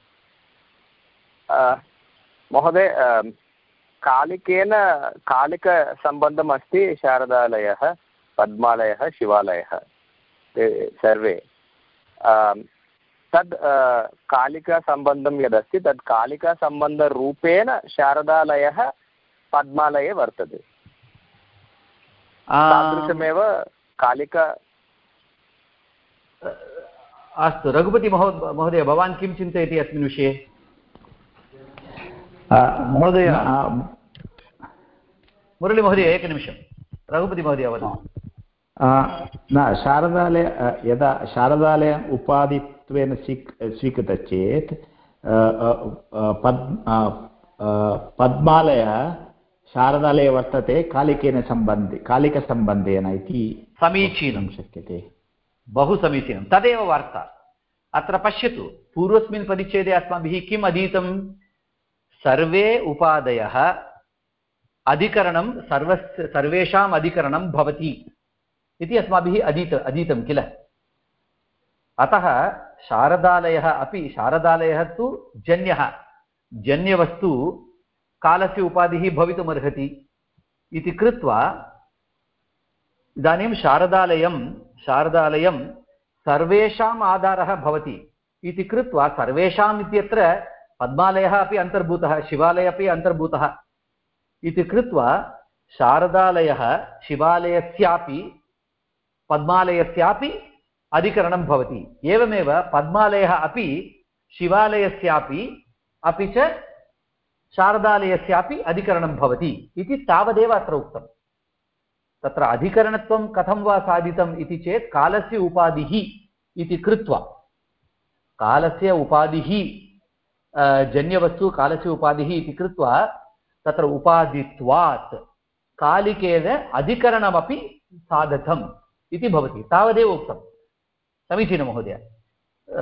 महोदय कालिकेन कालिकसम्बन्धम् अस्ति शारदालयः पद्मालयः शिवालयः सर्वे। तद् कालिकासम्बन्धं यदस्ति तद् कालिकासम्बन्धरूपेण शारदालयः पद्मालये वर्तते। तादृशमेव कालिका अस्तु रघुपति महो महोदय भवान् किं चिन्तयति अस्मिन् विषये? महोदय मुरळीमहोदय एकनिमिषं रघुपतिमहोदय वदतु न शारदालय यदा शारदालयम् उपाधित्वेन स्वीक् स्वीकृत चेत् पद् पद्मालयः शारदालये वर्तते कालिकेन सम्बन्धे कालिकसम्बन्धेन इति समीचीनं शक्यते। बहु समीचीनं, तदेव वार्ता। अत्र पश्यतु, पूर्वस्मिन् परिच्छेदे अस्माभिः किम् अधीतं? सर्वे उपादयः अधिकरणं, सर्वस्य, सर्वेषाम् अधिकरणं भवति इति अस्माभिः अधीत, अधीतं किल? अतः शारदालयः अपि, शारदालयः तु जन्यः। जन्यवस्तु कालस्य उपाधिः भवितुमर्हति इति कृत्वा इदानीं शारदालयं शारदालयं सर्वेषाम् आधारः भवति इति कृत्वा सर्वेषाम् इत्यत्र पद्मालयः अपि अन्तर्भूतः, शिवालयः अपि अन्तर्भूतः इति कृत्वा शारदालयः शिवालयस्यापि, पद्मालयस्यापि अधिकरणं भवति। एवमेव पद्मालयः अपि शिवालयस्यापि, अपि च शारदालयस्यापि अधिकरणं भवति इति तावदेव अत्र उक्तम्। तत्र अधिकरणत्वं कथं वा साधितम् इति चेत् कालस्य उपाधिः इति कृत्वा। कालस्य उपाधिः जन्यवस्तु कालस्य उपाधिः इति कृत्वा तत्र उपाधित्वात् कालिकेन अधिकरणमपि साधतम् इति भवति। तावदेव उक्तं। समीचीनं महोदय।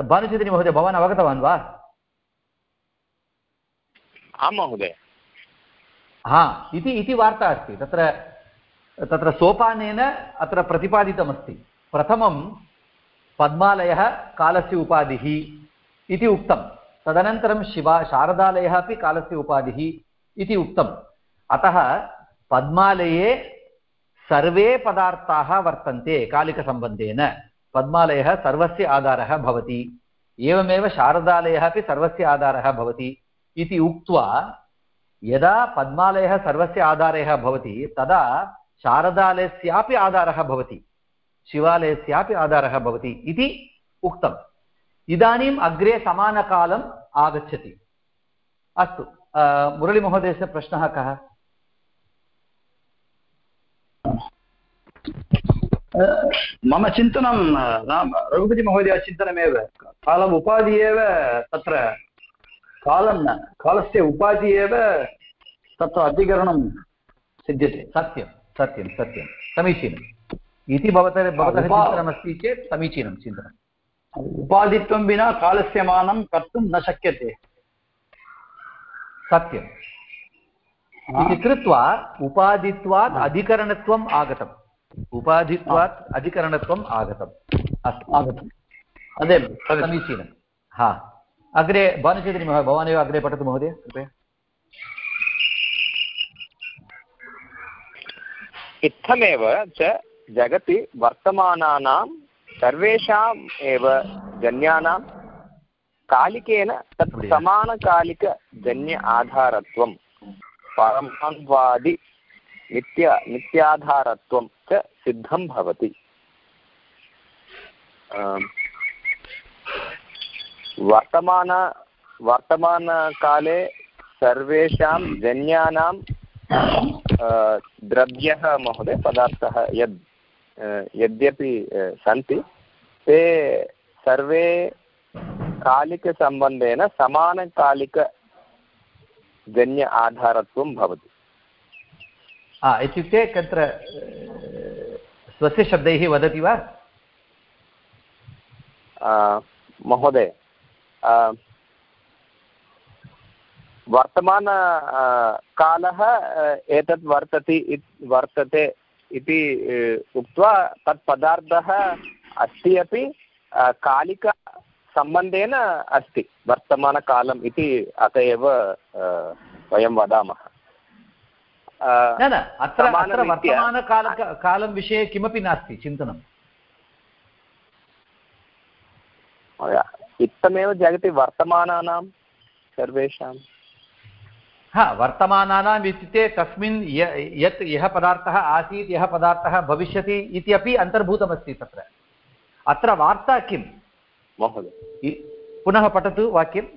भानुचन्द्री महोदय भवान् अवगतवान् वा? आं महोदय। हा इति इति वार्ता अस्ति। तत्र तत्र सोपानेन अत्र प्रतिपादितमस्ति। प्रथमं पद्मालयः कालस्य उपाधिः इति उक्तं। तदनन्तरं शिवा शारदालयः अपि कालस्य उपाधिः इति उक्तम् अतः पद्मालये सर्वे पदार्थाः वर्तन्ते कालिकसम्बन्धेन। पद्मालयः सर्वस्य आधारः भवति। एवमेव शारदालयः अपि सर्वस्य आधारः भवति इति उक्त्वा यदा पद्मालयः सर्वस्य आधारः भवति तदा शारदालयस्यापि आधारः भवति शिवालयस्यापि आधारः भवति इति उक्तम् इदानीम् अग्रे समानकालम् आगच्छति। अस्तु मुरळीमहोदयस्य प्रश्नः कः? मम चिन्तनं रघुपतिमहोदय चिन्तनमेव। कालम् उपाधि एव तत्र कालं न कालस्य उपाधि एव तत्र अधिकरणं सिद्ध्यते। सत्यं सत्यं सत्यं। समीचीनम् इति भवतः भवतः चिन्तनमस्ति चेत् समीचीनं चिन्तनम्। उपाधित्वं विना कालस्य मानं कर्तुं न शक्यते। सत्यम्। इति कृत्वा उपाधित्वात् अधिकरणत्वम् आगतम्। उपाधित्वात् अधिकरणत्वम् आगतम्। अस्तु। आगतम्। समीचीनं। हा। अग्रे भानुचन्द्री महोदय भवानेव अग्रे पठतु महोदय कृपया। इत्थमेव च जगति वर्तमानानां सर्वेषाम् एव जन्यानां कालिकेन तत् समानकालिकजन्य आधारत्वं परमान्वादि नित्य नित्याधारत्वं च सिद्धं भवति। वर्तमान वर्तमानकाले सर्वेषां जन्यानां द्रव्यः महोदय पदार्थः यद् यद्यपि सन्ति ते सर्वे कालिकसम्बन्धेन समानकालिकजन्य आधारत्वं भवति। इत्युक्ते तत्र स्वस्य शब्दैः वदति वा? महोदय वर्तमान कालः एतत् वर्तति वर्तते इति उक्त्वा तत् पदार्थः अस्ति अपि कालिकसम्बन्धेन अस्ति वर्तमानकालम् इति अत एव वयं वदामः। न न अत्र अत्र वर्तमानकाल कालं विषये किमपि नास्ति चिन्तनम्। इत्थमेव जगति वर्तमानानां सर्वेषां। हा वर्तमानानाम् इत्युक्ते तस्मिन् यत् यः पदार्थः आसीत् यः पदार्थः भविष्यति इति अपि अन्तर्भूतमस्ति तत्र। अत्र वार्ता किं महोदय। पुनः पठतु वाक्यम्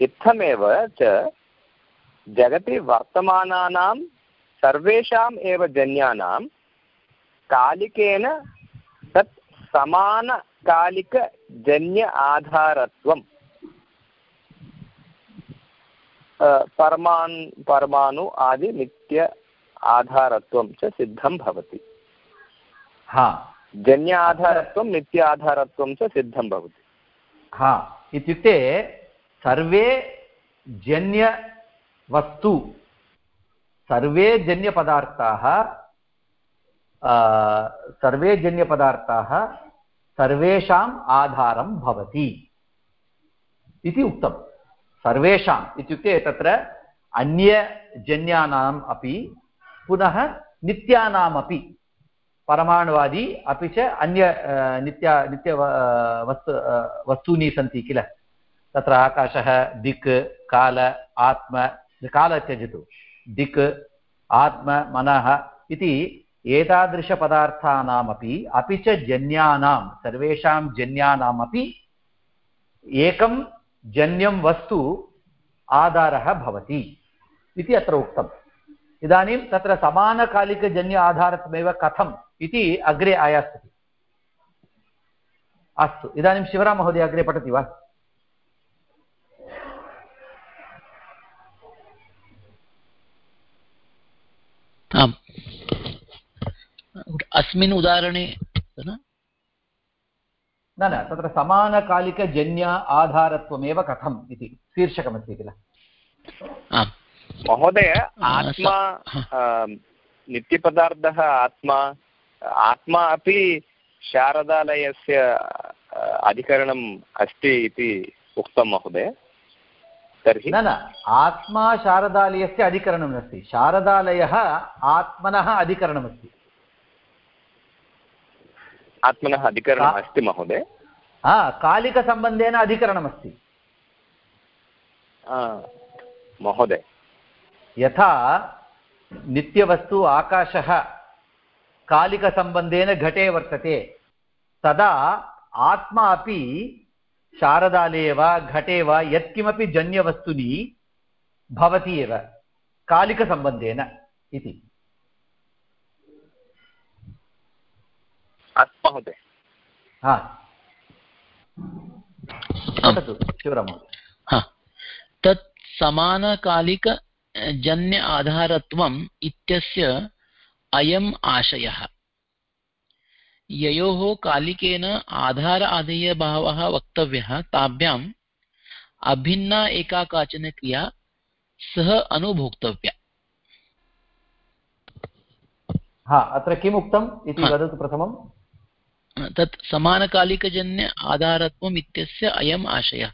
इत्थमेव च जगति वर्तमानानां सर्वेषाम् एव जन्यानां कालिकेन तत् समानकालिकजन्य आधारत्वं परमान् परमाणु आदि नित्य आधारत्वं च सिद्धं भवति। हा। जन्य आधारत्वं नित्य आधारत्वं च सिद्धं भवति। हा। इत्युक्ते सर्वे जन्यवस्तु सर्वे जन्यपदार्थाः सर्वे जन्यपदार्थाः सर्वेषाम् आधारं भवति। इति उक्तं सर्वेषाम् इत्युक्ते तत्र अन्यजन्यानाम् अपि, पुनः नित्यानामपि, परमाणुवादी अपि च अन्य नित्य नित्य वस्तु वस्तूनि सन्ति किल? तत्र आकाशः, दिक्, काल, आत्म, काल त्यजतु। दिक्, आत्म, मनः इति एतादृशपदार्थानामपि, अपि च जन्यानां, सर्वेषां जन्यानामपि एकं जन्यं वस्तु आधारः भवति इति अत्र उक्तम्। इदानीं तत्र समानकालिकजन्य आधारत्वमेव कथम् इति अग्रे आयास्यति। अस्तु, इदानीं शिवराममहोदय अग्रे पठति वा? आम्। अस्मिन् उदाहरणे न न तत्र समानकालिकजन्य आधारत्वमेव कथम् इति शीर्षकमस्ति किल? महोदय आत्मा नित्यपदार्थः आत्मा आत्मा अपि शारदालयस्य अधिकरणम् अस्ति इति उक्तं महोदय। तर्हि? न न आत्मा शारदालयस्य अधिकरणं नास्ति शारदालयः आत्मनः अधिकरणमस्ति। आत्मनः अधिकरणम् अस्ति महोदय हा कालिकसम्बन्धेन अधिकरणमस्ति महोदय यथा नित्यवस्तु आकाशः कालिकसम्बन्धेन घटे वर्तते तदा आत्मा अपि शारदालये वा घटे वा यत्किमपि जन्यवस्तुनि भवति एव कालिकसम्बन्धेन इति महोदय हा। पठतु शिवराममहोदय तत् समानकालिकजन्य आधारत्वम् इत्यस्य अयम् आशयः। ययोः कालिकेन आधार आधेयभावः वक्तव्यः ताभ्याम् अभिन्ना एका काचन क्रिया सः अनुभोक्तव्या। हा अत्र किम् उक्तम् इति वदतु प्रथमम्। तत् समानकालिकजन्य आधारत्वम् इत्यस्य अयम् आशयः।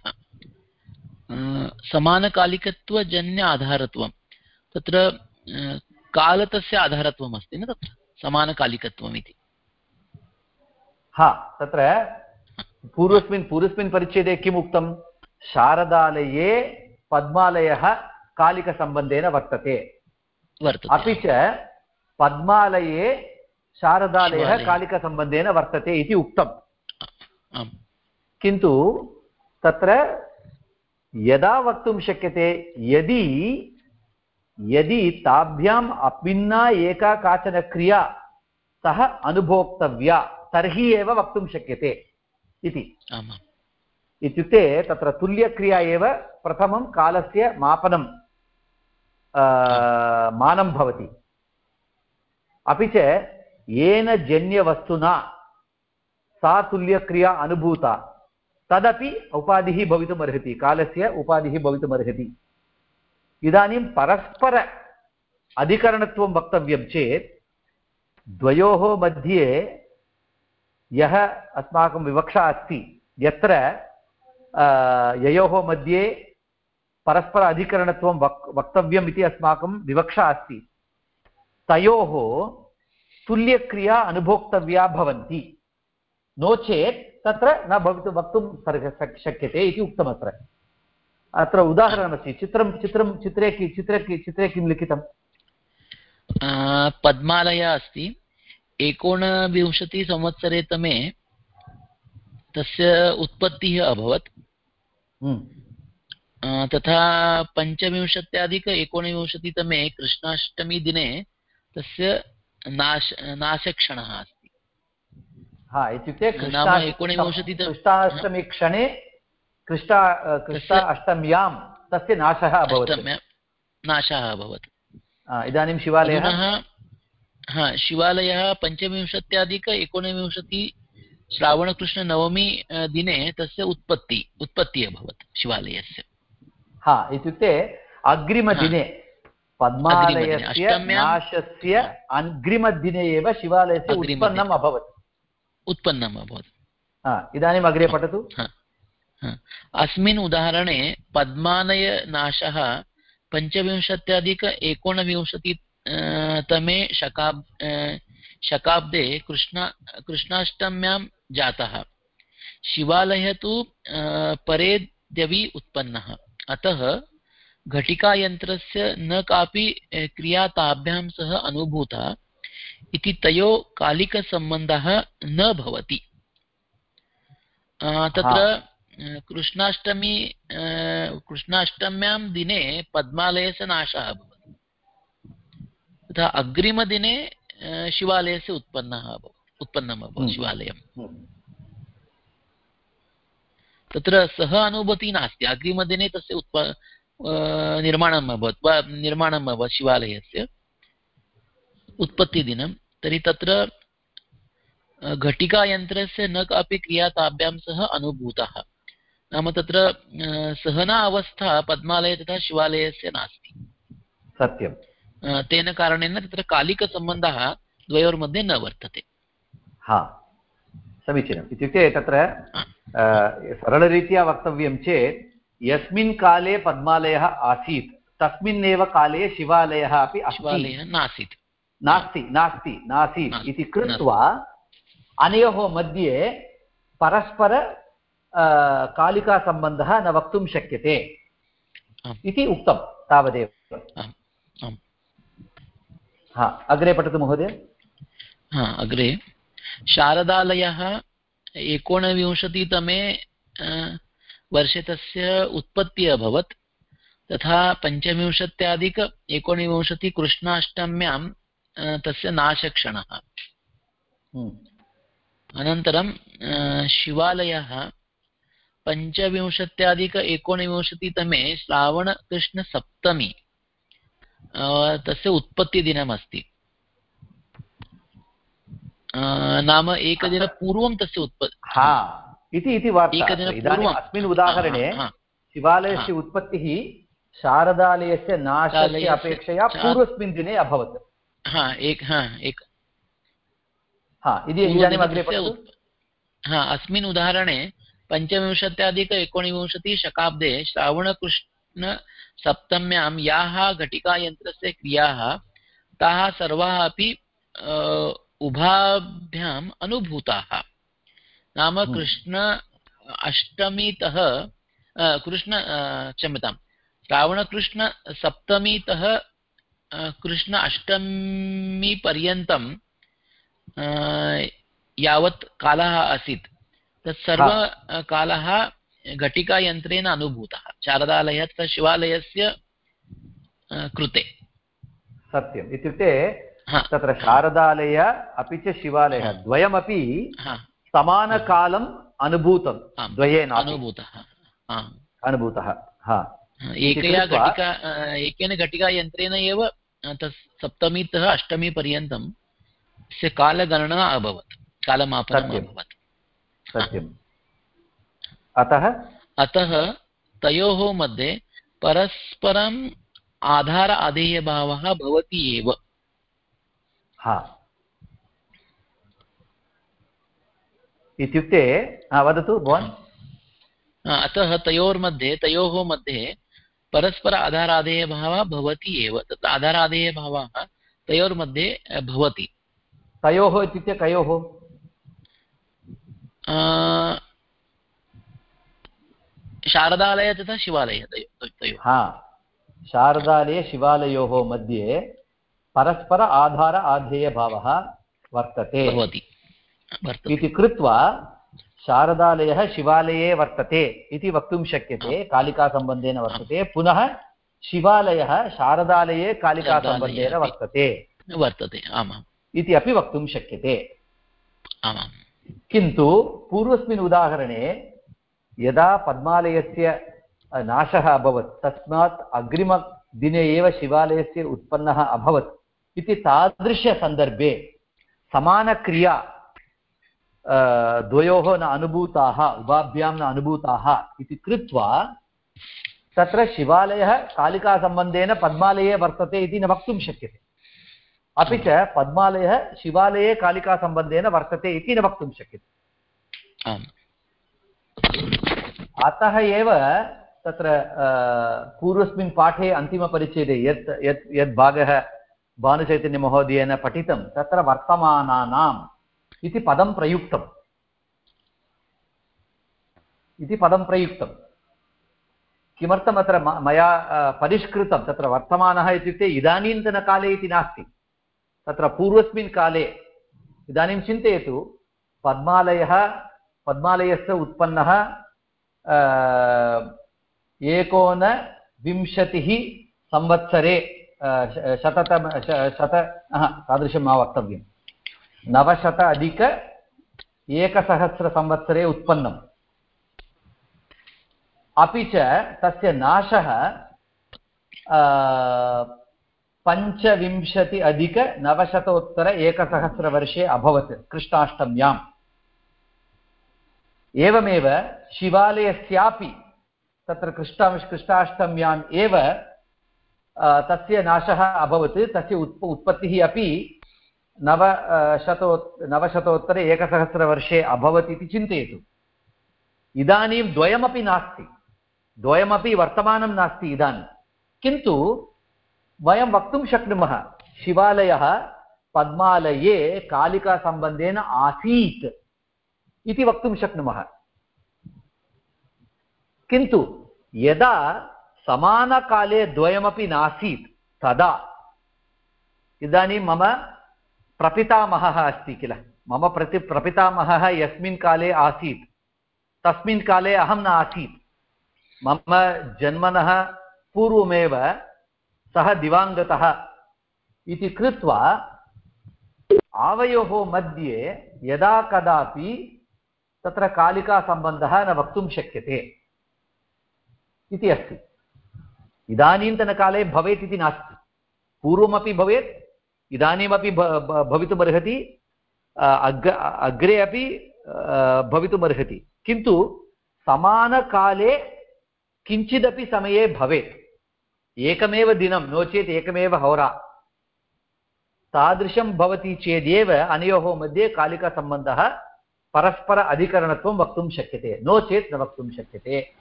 समानकालिकत्वजन्य आधारत्वं तत्र कालतस्य आधारत्वम् अस्ति न तत्र? समानकालिकत्वम् इति। हा तत्र पूर्वस्मिन् पूर्वस्मिन् परिच्छेदे किम् उक्तं शारदालये पद्मालयः कालिकसम्बन्धेन वर्तते। अपि च पद्मालये शारदालयः कालिकसम्बन्धेन वर्तते इति उक्तम्। किन्तु तत्र यदा वक्तुं शक्यते यदि यदि ताभ्याम् अभिन्ना एका काचन क्रिया सः अनुभोक्तव्या तर्हि एव वक्तुं शक्यते इति। इत्युक्ते तत्र तुल्यक्रिया एव प्रथमं कालस्य मापनं मानं भवति। अपि च येन जन्यवस्तुना सा तुल्यक्रिया अनुभूता। तदपि उपाधिः भवितुमर्हति, कालस्य उपाधिः भवितुमर्हति। इदानीं परस्पर अधिकरणत्वं वक्तव्यं चेत्, द्वयोः मध्ये यः अस्माकं विवक्षा अस्ति, यत्र ययोः मध्ये परस्पर अधिकरणत्वं वक्, वक्तव्यम् इति अस्माकं विवक्षा अस्ति। तयोः तुल्यक्रिया अनुभोक्तव्या भवन्ति। नो चेत् तत्र न भवितुं वक्तुं शक्यते इति उक्तमत्र। अत्र उदाहरणमस्ति चित्रं चित्रं चित्रे चित्रे चित्रे किं लिखितं? पद्मालया अस्ति। एकोनविंशतिसंवत्सरे तमे तस्य उत्पत्तिः अभवत्। तथा पञ्चविंशत्याधिक एकोनविंशतितमे कृष्णाष्टमी दिने तस्य नाश नाशक्षणः अस्ति। हा इत्युक्ते कृष्णाष्टमी क्षणे कृष्णा कृष्णा अष्टम्यां तस्य नाशः अभवत्। नाशः अभवत्। इदानीं शिवालयः हा शिवालयः पञ्चविंशत्याधिक एकोनविंशति श्रावणकृष्णनवमी दिने तस्य उत्पत्ति उत्पत्तिः अभवत् शिवालयस्य। हा इत्युक्ते अग्रिमदिने पद्मालयस्य नाशस्य अग्रिमदिने एव शिवालयस्य उत्पन्नम् अभवत्। उत्पन्नम् अभवत्। इदानीम् अग्रे पठतु। अस्मिन् उदाहरणे पद्मालयनाशः पञ्चविंशत्याधिक एकोनविंशति तमे शकाब् शकाब्दे कृष्णा कृष्णाष्टम्यां जातः। शिवालयः तु परेद्यवि उत्पन्नः। अतः घटिकायन्त्रस्य न कापि क्रिया ताभ्यां सह अनुभूता इति तयोः कालिकसम्बन्धः न भवति। तत्र कृष्णाष्टमी कृष्णाष्टम्यां दिने पद्मालयस्य नाशः अभवत् तथा अग्रिमदिने शिवालयस्य उत्पन्नः अभवत् उत्पन्नम् अभवत् शिवालयं तत्र सः अनुभूतिः नास्ति। अग्रिमदिने तस्य उत्प निर्माणम् अभवत् वा निर्माणम् अभवत् शिवालयस्य उत्पत्तिदिनं। तर्हि तत्र घटिकायन्त्रस्य न कापि क्रिया ताभ्यां सह अनुभूतः। नाम तत्र सहना अवस्था पद्मालये तथा शिवालयस्य नास्ति। सत्यं तेन कारणेन तत्र कालिकसम्बन्धः द्वयोर्मध्ये न वर्तते। हा समीचीनम्। इत्युक्ते तत्र सरलरीत्या वक्तव्यं चेत् यस्मिन् काले पद्मालयः आसीत्। तस्मिन्नेव काले शिवालयः अपि अस्ति। शिवालयः नासीत्। नास्ति नास्ति नासीत् इति कृत्वा अनयोः मध्ये परस्पर कालिकासम्बन्धः न वक्तुं शक्यते। इति उक्तं तावदेव। हा अग्रे पठतु महोदय। हा अग्रे। शारदालयः एकोनविंशतितमे वर्षे तस्य उत्पत्तिः अभवत्। तथा पञ्चविंशत्याधिक एकोनविंशतिकृष्णाष्टम्यां अ, तस्य नाशक्षणः। हम्म, अनन्तरं शिवालयः। पञ्चविंशत्याधिक एकोनविंशतितमे श्रावणकृष्णसप्तमी तस्य उत्पत्तिदिनमस्ति। नाम एकदिनपूर्वं तस्य उत्पत्ति हा। इति इति वार्ता। इदानीम् अस्मिन् उदाहरणे शिवालयस्य उत्पत्तिः शारदालयस्य नाशस्य अपेक्षया पूर्वस्मिन् दिने अभवत्। हा एक हा एक। हा इति इदानीम् अग्रे हा अस्मिन् उदाहरणे पञ्चविंशत्याधिक एकोनविंशतिशताब्दे श्रावणकृष्णसप्तम्यां याः घटिकायन्त्रस्य क्रियाः ताः सर्वाः अपि उभाभ्याम् अनुभूताः। नाम हम्म। कृष्ण अष्टमीतः कृष्ण क्षम्यतां श्रावणकृष्णसप्तमीतः कृष्ण अष्टमीपर्यन्तं यावत् कालः आसीत्। तत् सर्व कालः घटिकायन्त्रेण अनुभूतः। शारदालयः तथा शिवालयस्य कृते। सत्यम्। इत्युक्ते हा, तत्र शारदालय अपि च शिवालयः द्वयमपि हा, समानकालम् अनुभूतं द्वयेन अनुभूतः अनुभूतः हा। एकया घटिका एकेन घटिकायन्त्रेण एव तत् सप्तमीतः अष्टमीपर्यन्तं तस्य कालगणना अभवत् कालमापनम्। अभवत्। सत्यम्। अतः? अतः तयोः मध्ये परस्परम् आधार आधेयभावः भवति एव। हा। इत्युक्ते हा वदतु भवान्। अतः तयोर्मध्ये तयोः मध्ये परस्पर आधाराधेयभावः भवति एव। तत्र आधाराधेयभावः तयोर्मध्ये भवति। तयोः इत्युक्ते कयोः? शारदालय तथा शिवालय तयो- हा शारदालये शिवालयोः मध्ये परस्पर आधार आधेयभावः वर्तते। भवति। इति कृत्वा शारदालयः शिवालये वर्तते इति वक्तुं शक्यते कालिकासम्बन्धेन वर्तते। पुनः शिवालयः शारदालये कालिकासम्बन्धेन। वर्तते। वर्तते आमाम्। इति अपि वक्तुं शक्यते। आमाम्। किन्तु पूर्वस्मिन् उदाहरणे यदा पद्मालयस्य नाशः अभवत् तस्मात् अग्रिमदिने एव शिवालयस्य उत्पन्नः अभवत् इति तादृशसन्दर्भे समानक्रिया द्वयोः न अनुभूताः उभाभ्यां न अनुभूताः इति कृत्वा तत्र शिवालयः कालिकासम्बन्धेन पद्मालये वर्तते इति न वक्तुं शक्यते। अपि च पद्मालयः शिवालये कालिकासम्बन्धेन वर्तते इति न वक्तुं शक्यते। अतः एव तत्र पूर्वस्मिन् पाठे अन्तिमपरिच्छेदे यत् यत् यद् भागः भानुचैतन्यमहोदयेन पठितं तत्र वर्तमानानाम् इति पदं प्रयुक्तम्। इति पदं प्रयुक्तं किमर्थम् अत्र मया परिष्कृतं? तत्र वर्तमानः इत्युक्ते इदानीन्तनकाले इति नास्ति। तत्र पूर्वस्मिन् काले, इदानीं चिन्तयतु, पद्मालयः, पद्मालयस्य उत्पन्नः एकोनविंशतिः संवत्सरे शततम शत तादृशं मा वक्तव्यं नवशत अधिक एकसहस्रसंवत्सरे उत्पन्नम्। अपि च तस्य नाशः पञ्चविंशति अधिक नवशतोत्तर एकसहस्रवर्षे अभवत्, कृष्णाष्टम्याम्। एवमेव शिवालयस्यापि तत्र कृष्णा, कृष्णाष्टम्याम् एव तस्य नाशः अभवत्, तस्य उत्प, उत्पत्तिः अपि नव अ, शतो नवशतोत्तर एकसहस्रवर्षे अभवत् इति चिन्तयतु। इदानीं द्वयमपि नास्ति। द्वयमपि वर्तमानं नास्ति इदानीं। किन्तु वयं वक्तुं शक्नुमः शिवालयः पद्मालये कालिकासम्बन्धेन आसीत् इति वक्तुं शक्नुमः। किन्तु यदा समानकाले द्वयमपि नासीत् तदा इदानीं मम प्रपितामहः अस्ति किल? मम प्रति प्रपितामहः यस्मिन् काले आसीत्। तस्मिन् काले अहं न आसीत्। मम जन्मनः पूर्वमेव सः दिवाङ्गतः इति कृत्वा आवयोः मध्ये यदा कदापि तत्र कालिकासम्बन्धः न वक्तुं शक्यते इति अस्ति। इदानीन्तनकाले भवेत् इति नास्ति। पूर्वमपि भवेत् इदानीमपि भवितुमर्हति अग् अग्रे अपि भवितुमर्हति। किन्तु समानकाले किञ्चिदपि समये भवेत्। एकमेव दिनं नो चेत् एकमेव होरा। तादृशं भवति चेदेव अनयोः मध्ये कालिकासम्बन्धः परस्पर अधिकरणत्वं वक्तुं शक्यते। नो चेत् न वक्तुं शक्यते।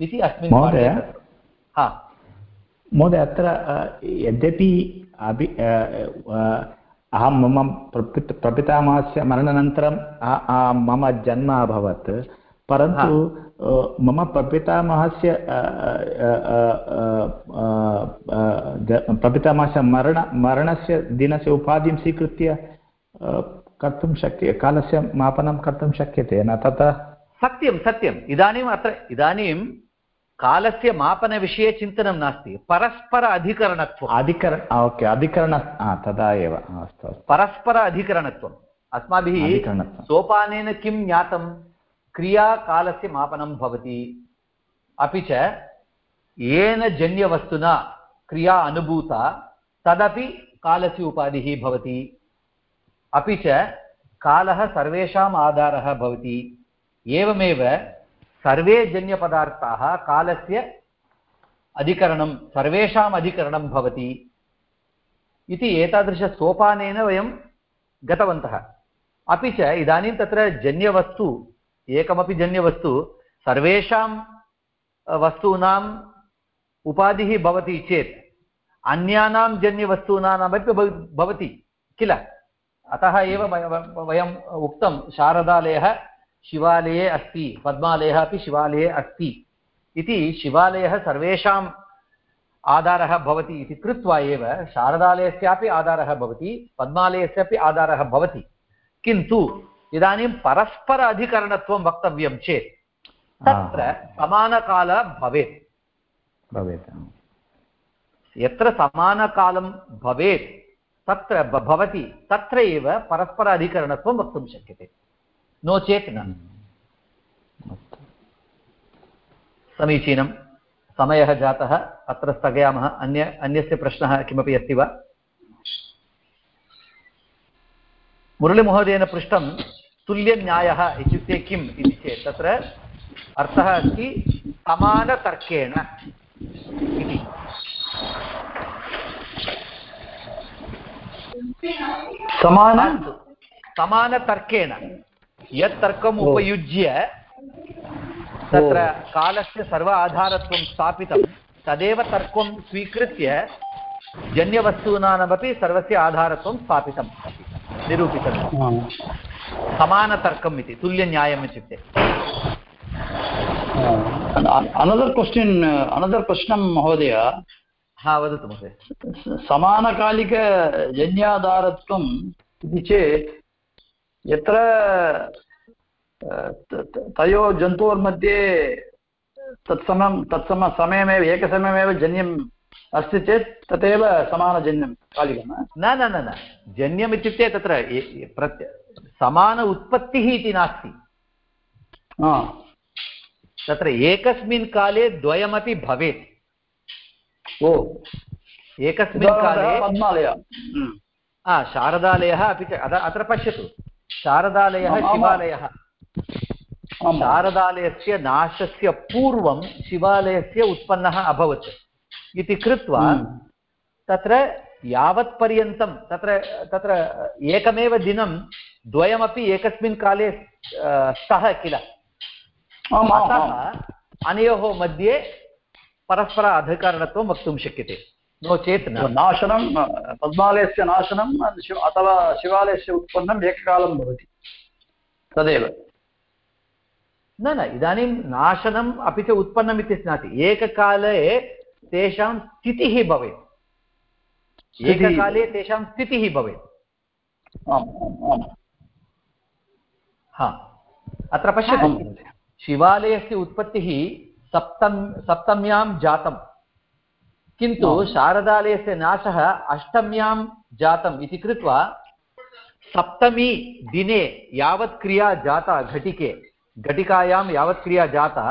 इति अस्मिन् महोदय। हा। महोदय अत्र यद्यपि अभि अहं मम प्रपित प्रपितामहस्य मरणानन्तरं मम जन्म अभवत् परन्तु मम प्रपितामहस्य प्रपितामहस्य मरण मरणस्य दिनस्य उपाधिं स्वीकृत्य कर्तुं शक्य कालस्य मापनं कर्तुं शक्यते न तथा सत्यं सत्यम् इदानीम् अत्र इदानीं कालस्य मापनविषये चिन्तनं नास्ति परस्पर अधिकरणत्वम्। अधिकर ओके अधिकरण तदा एव अस्तु परस्पर अधिकरणत्वम्। अस्माभिः सोपानेन किं ज्ञातं? क्रियाकालस्य मापनं भवति। अपि च येन जन्यवस्तुना क्रिया अनुभूता तदपि कालस्य उपाधिः भवति। अपि च कालः सर्वेषाम् आधारः भवति। एवमेव सर्वे जन्यपदार्थाः कालस्य अधिकरणं, सर्वेषाम् अधिकरणं भवति इति एतादृशसोपानेन वयं गतवन्तः। अपि च इदानीं तत्र जन्यवस्तु, एकमपि जन्यवस्तु, सर्वेषां वस्तूनाम् उपाधिः भवति चेत्, अन्यानां जन्यवस्तूनामपि भवति किल? अतः एव वयम् उक्तं शारदालयः शिवालये अस्ति पद्मालयः अपि शिवालये अस्ति इति शिवालयः सर्वेषाम् आधारः भवति इति कृत्वा एव शारदालयस्यापि आधारः भवति पद्मालयस्यापि आधारः भवति। किन्तु इदानीं परस्पर अधिकरणत्वं वक्तव्यं चेत् तत्र समानकालः भवेत्। भवेत् यत्र समानकालं भवेत् तत्र भवति तत्र एव परस्पर अधिकरणत्वं वक्तुं शक्यते। नो चेत् न समीचीनं। समयः जातः अत्र स्थगयामः। अन्य, अन्यस्य प्रश्नः किमपि अस्ति वा? मुरळीमहोदयेन पृष्टं तुल्यन्यायः इत्युक्ते किम् इति चेत्। तत्र अर्थः अस्ति समानतर्केण इति। समान, समानतर्केण। यत् तर्कम् उपयुज्य तत्र कालस्य सर्व आधारत्वं स्थापितं तदेव तर्कं स्वीकृत्य जन्यवस्तूनामपि सर्वस्य आधारत्वं स्थापितं निरूपितं। समानतर्कम् इति तुल्यन्यायम् इत्युक्ते। अनदर् क्वश्चिन् अनदर् प्रश्नं महोदय। हा वदतु महोदय। समानकालिकजन्याधारत्वम् इति चेत् यत्र तयोः जन्तोर्मध्ये तत्समं तत्सम समयमेव एकसमयमेव जन्यम् अस्ति चेत् तदेव समानजन्यं कालिकं न न न न। जन्यम् इत्युक्ते तत्र प्रत्य समान उत्पत्तिः इति नास्ति। तत्र एकस्मिन् काले द्वयमपि भवेत्। ओ। एकस्मिन् काले पद्मालय। शारदालयः अपि च अत्र पश्यतु। शारदालयः शिवालयः। शारदालयस्य नाशस्य पूर्वं शिवालयस्य उत्पन्नः अभवत् इति कृत्वा तत्र यावत्पर्यन्तं तत्र तत्र एकमेव दिनं द्वयमपि एकस्मिन् काले स्तः किल? अतः अनयोः मध्ये परस्पर अधिकरणत्वं वक्तुं शक्यते। नो चेत् नाशनं पद्मालयस्य नाशनं शिव अथवा शिवालयस्य उत्पन्नम् एककालं भवति। तदेव। न न इदानीं नाशनम् अपि च उत्पन्नम् इति नास्ति। एककाले तेषां स्थितिः भवेत्। एककाले तेषां स्थितिः भवेत्। आम् आम् आम्। हा। अत्र पश्यतु। शिवालयस्य उत्पत्तिः सप्तम सप्तम्यां जातं किन्तु शारदालयस्य नाशः अष्टम्यां जातम् इति कृत्वा सप्तमी दिने यावत् क्रिया जाता घटिके घटिकायां यावत् क्रिया जाता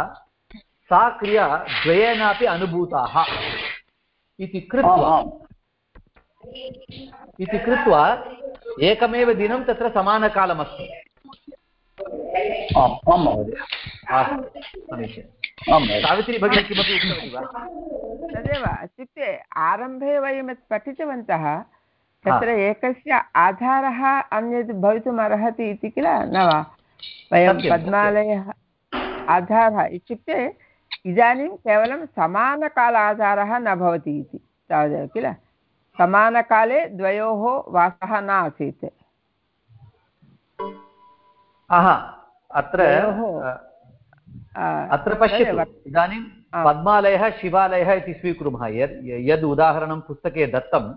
सा क्रिया द्वयेनापि अनुभूताः इति कृत्वा इति कृत्वा एकमेव दिनं तत्र समानकालमस्ति। आम् आं महोदय। अस्तु समीचीनम्। सावित्री भगिनी किमपि उक्तवती वा? तदेव इत्युक्ते आरम्भे वयं यत् पठितवन्तः तत्र एकस्य आधारः अन्यत् भवितुम् अर्हति इति किल न वा? वयं पद्मालयः आधारः इत्युक्ते इदानीं केवलं समानकाल आधारः न भवति इति तावदेव किल? समानकाले द्वयोः वासः न आसीत्। अत्र अ, अत्र पश्यतु। इदानीं. पद्मालयः शिवालयः इति स्वीकुर्मः यद् यद् उदाहरणं पुस्तके दत्तं।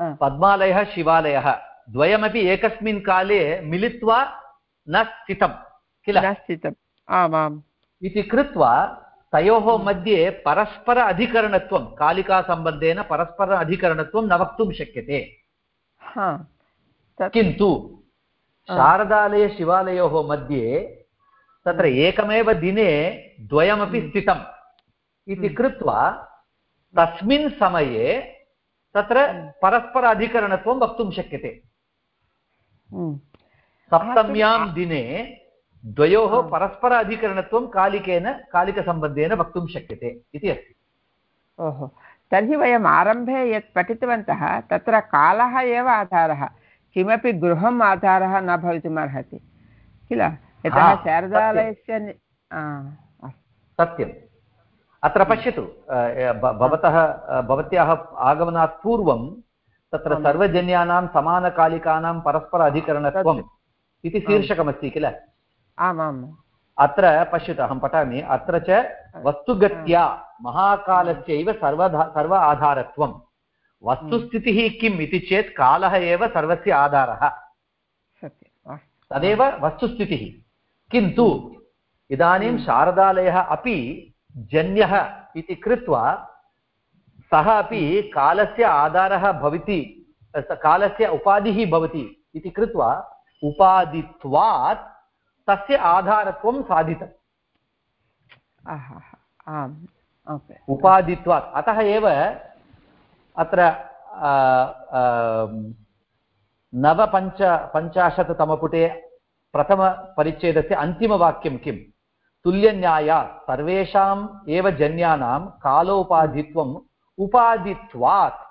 पद्मालयः शिवालयः द्वयमपि एकस्मिन् काले मिलित्वा न स्थितं किल? न स्थितम् आमाम् इति कृत्वा तयोः मध्ये परस्पर अधिकरणत्वं कालिकासम्बन्धेन परस्पर अधिकरणत्वं न वक्तुं शक्यते। हा किन्तु शारदालयशिवालयोः मध्ये तत्र एकमेव दिने द्वयमपि हम्म. स्थितम् इति हम्म. कृत्वा तस्मिन् समये तत्र हम्म. परस्पर अधिकरणत्वं वक्तुं शक्यते हम्म. सप्तम्यां दिने द्वयोः परस्पर अधिकरणत्वं कालिकेन कालिकसम्बन्धेन वक्तुं शक्यते इति अस्ति ओहो तर्हि वयम् आरम्भे यत् पठितवन्तः तत्र कालः एव आधारः किमपि गृहम् आधारः न भवितुम् अर्हति किल यतः शारदालयस्य। सत्यम्। अत्र पश्यतु भवतः भवत्याः आगमनात् पूर्वं तत्र सर्वजन्यानां समानकालिकानां परस्पर अधिकरणत्वम् इति शीर्षकमस्ति किल? आमाम्। अत्र पश्यतु अहं पठामि अत्र च वस्तुगत्या महाकालस्यैव सर्वधा सर्व आधारत्वं वस्तुस्थितिः किम् इति चेत् कालः एव सर्वस्य आधारः। तदेव वस्तुस्थितिः। किन्तु इदानीं शारदालयः अपि जन्यः इति कृत्वा सः अपि कालस्य आधारः भवति स- कालस्य उपाधिः भवति इति कृत्वा उपाधित्वात् तस्य आधारत्वं साधितम्। आहा आम् ओके। उपाधित्वात्। अतः एव अत्र नवपञ्च पञ्चाशत्तमपुटे प्रथमपरिच्छेदस्य अन्तिमवाक्यं किं तुल्यन्यायात् सर्वेषाम् एव जन्यानां कालोपाधित्वम् उपाधित्वात्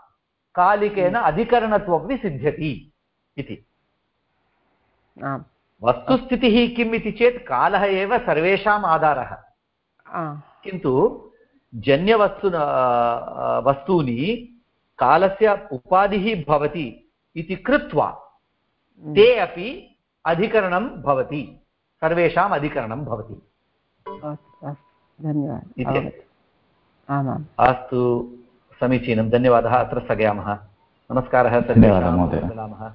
कालिकेन अधिकरणत्वमपि सिद्ध्यति इति। वस्तुस्थितिः किम् इति चेत् कालः एव सर्वेषाम् आधारः। किन्तु जन्यवस्तु वस्तूनि कालस्य उपाधिः भवति इति कृत्वा ते अपि अधिकरणं भवति। सर्वेषाम् अधिकरणं भवति। धन्यवादः। अस्तु। समीचीनं। धन्यवादः। अत्र स्थगयामः। नमस्कारः सर्वे मिलामः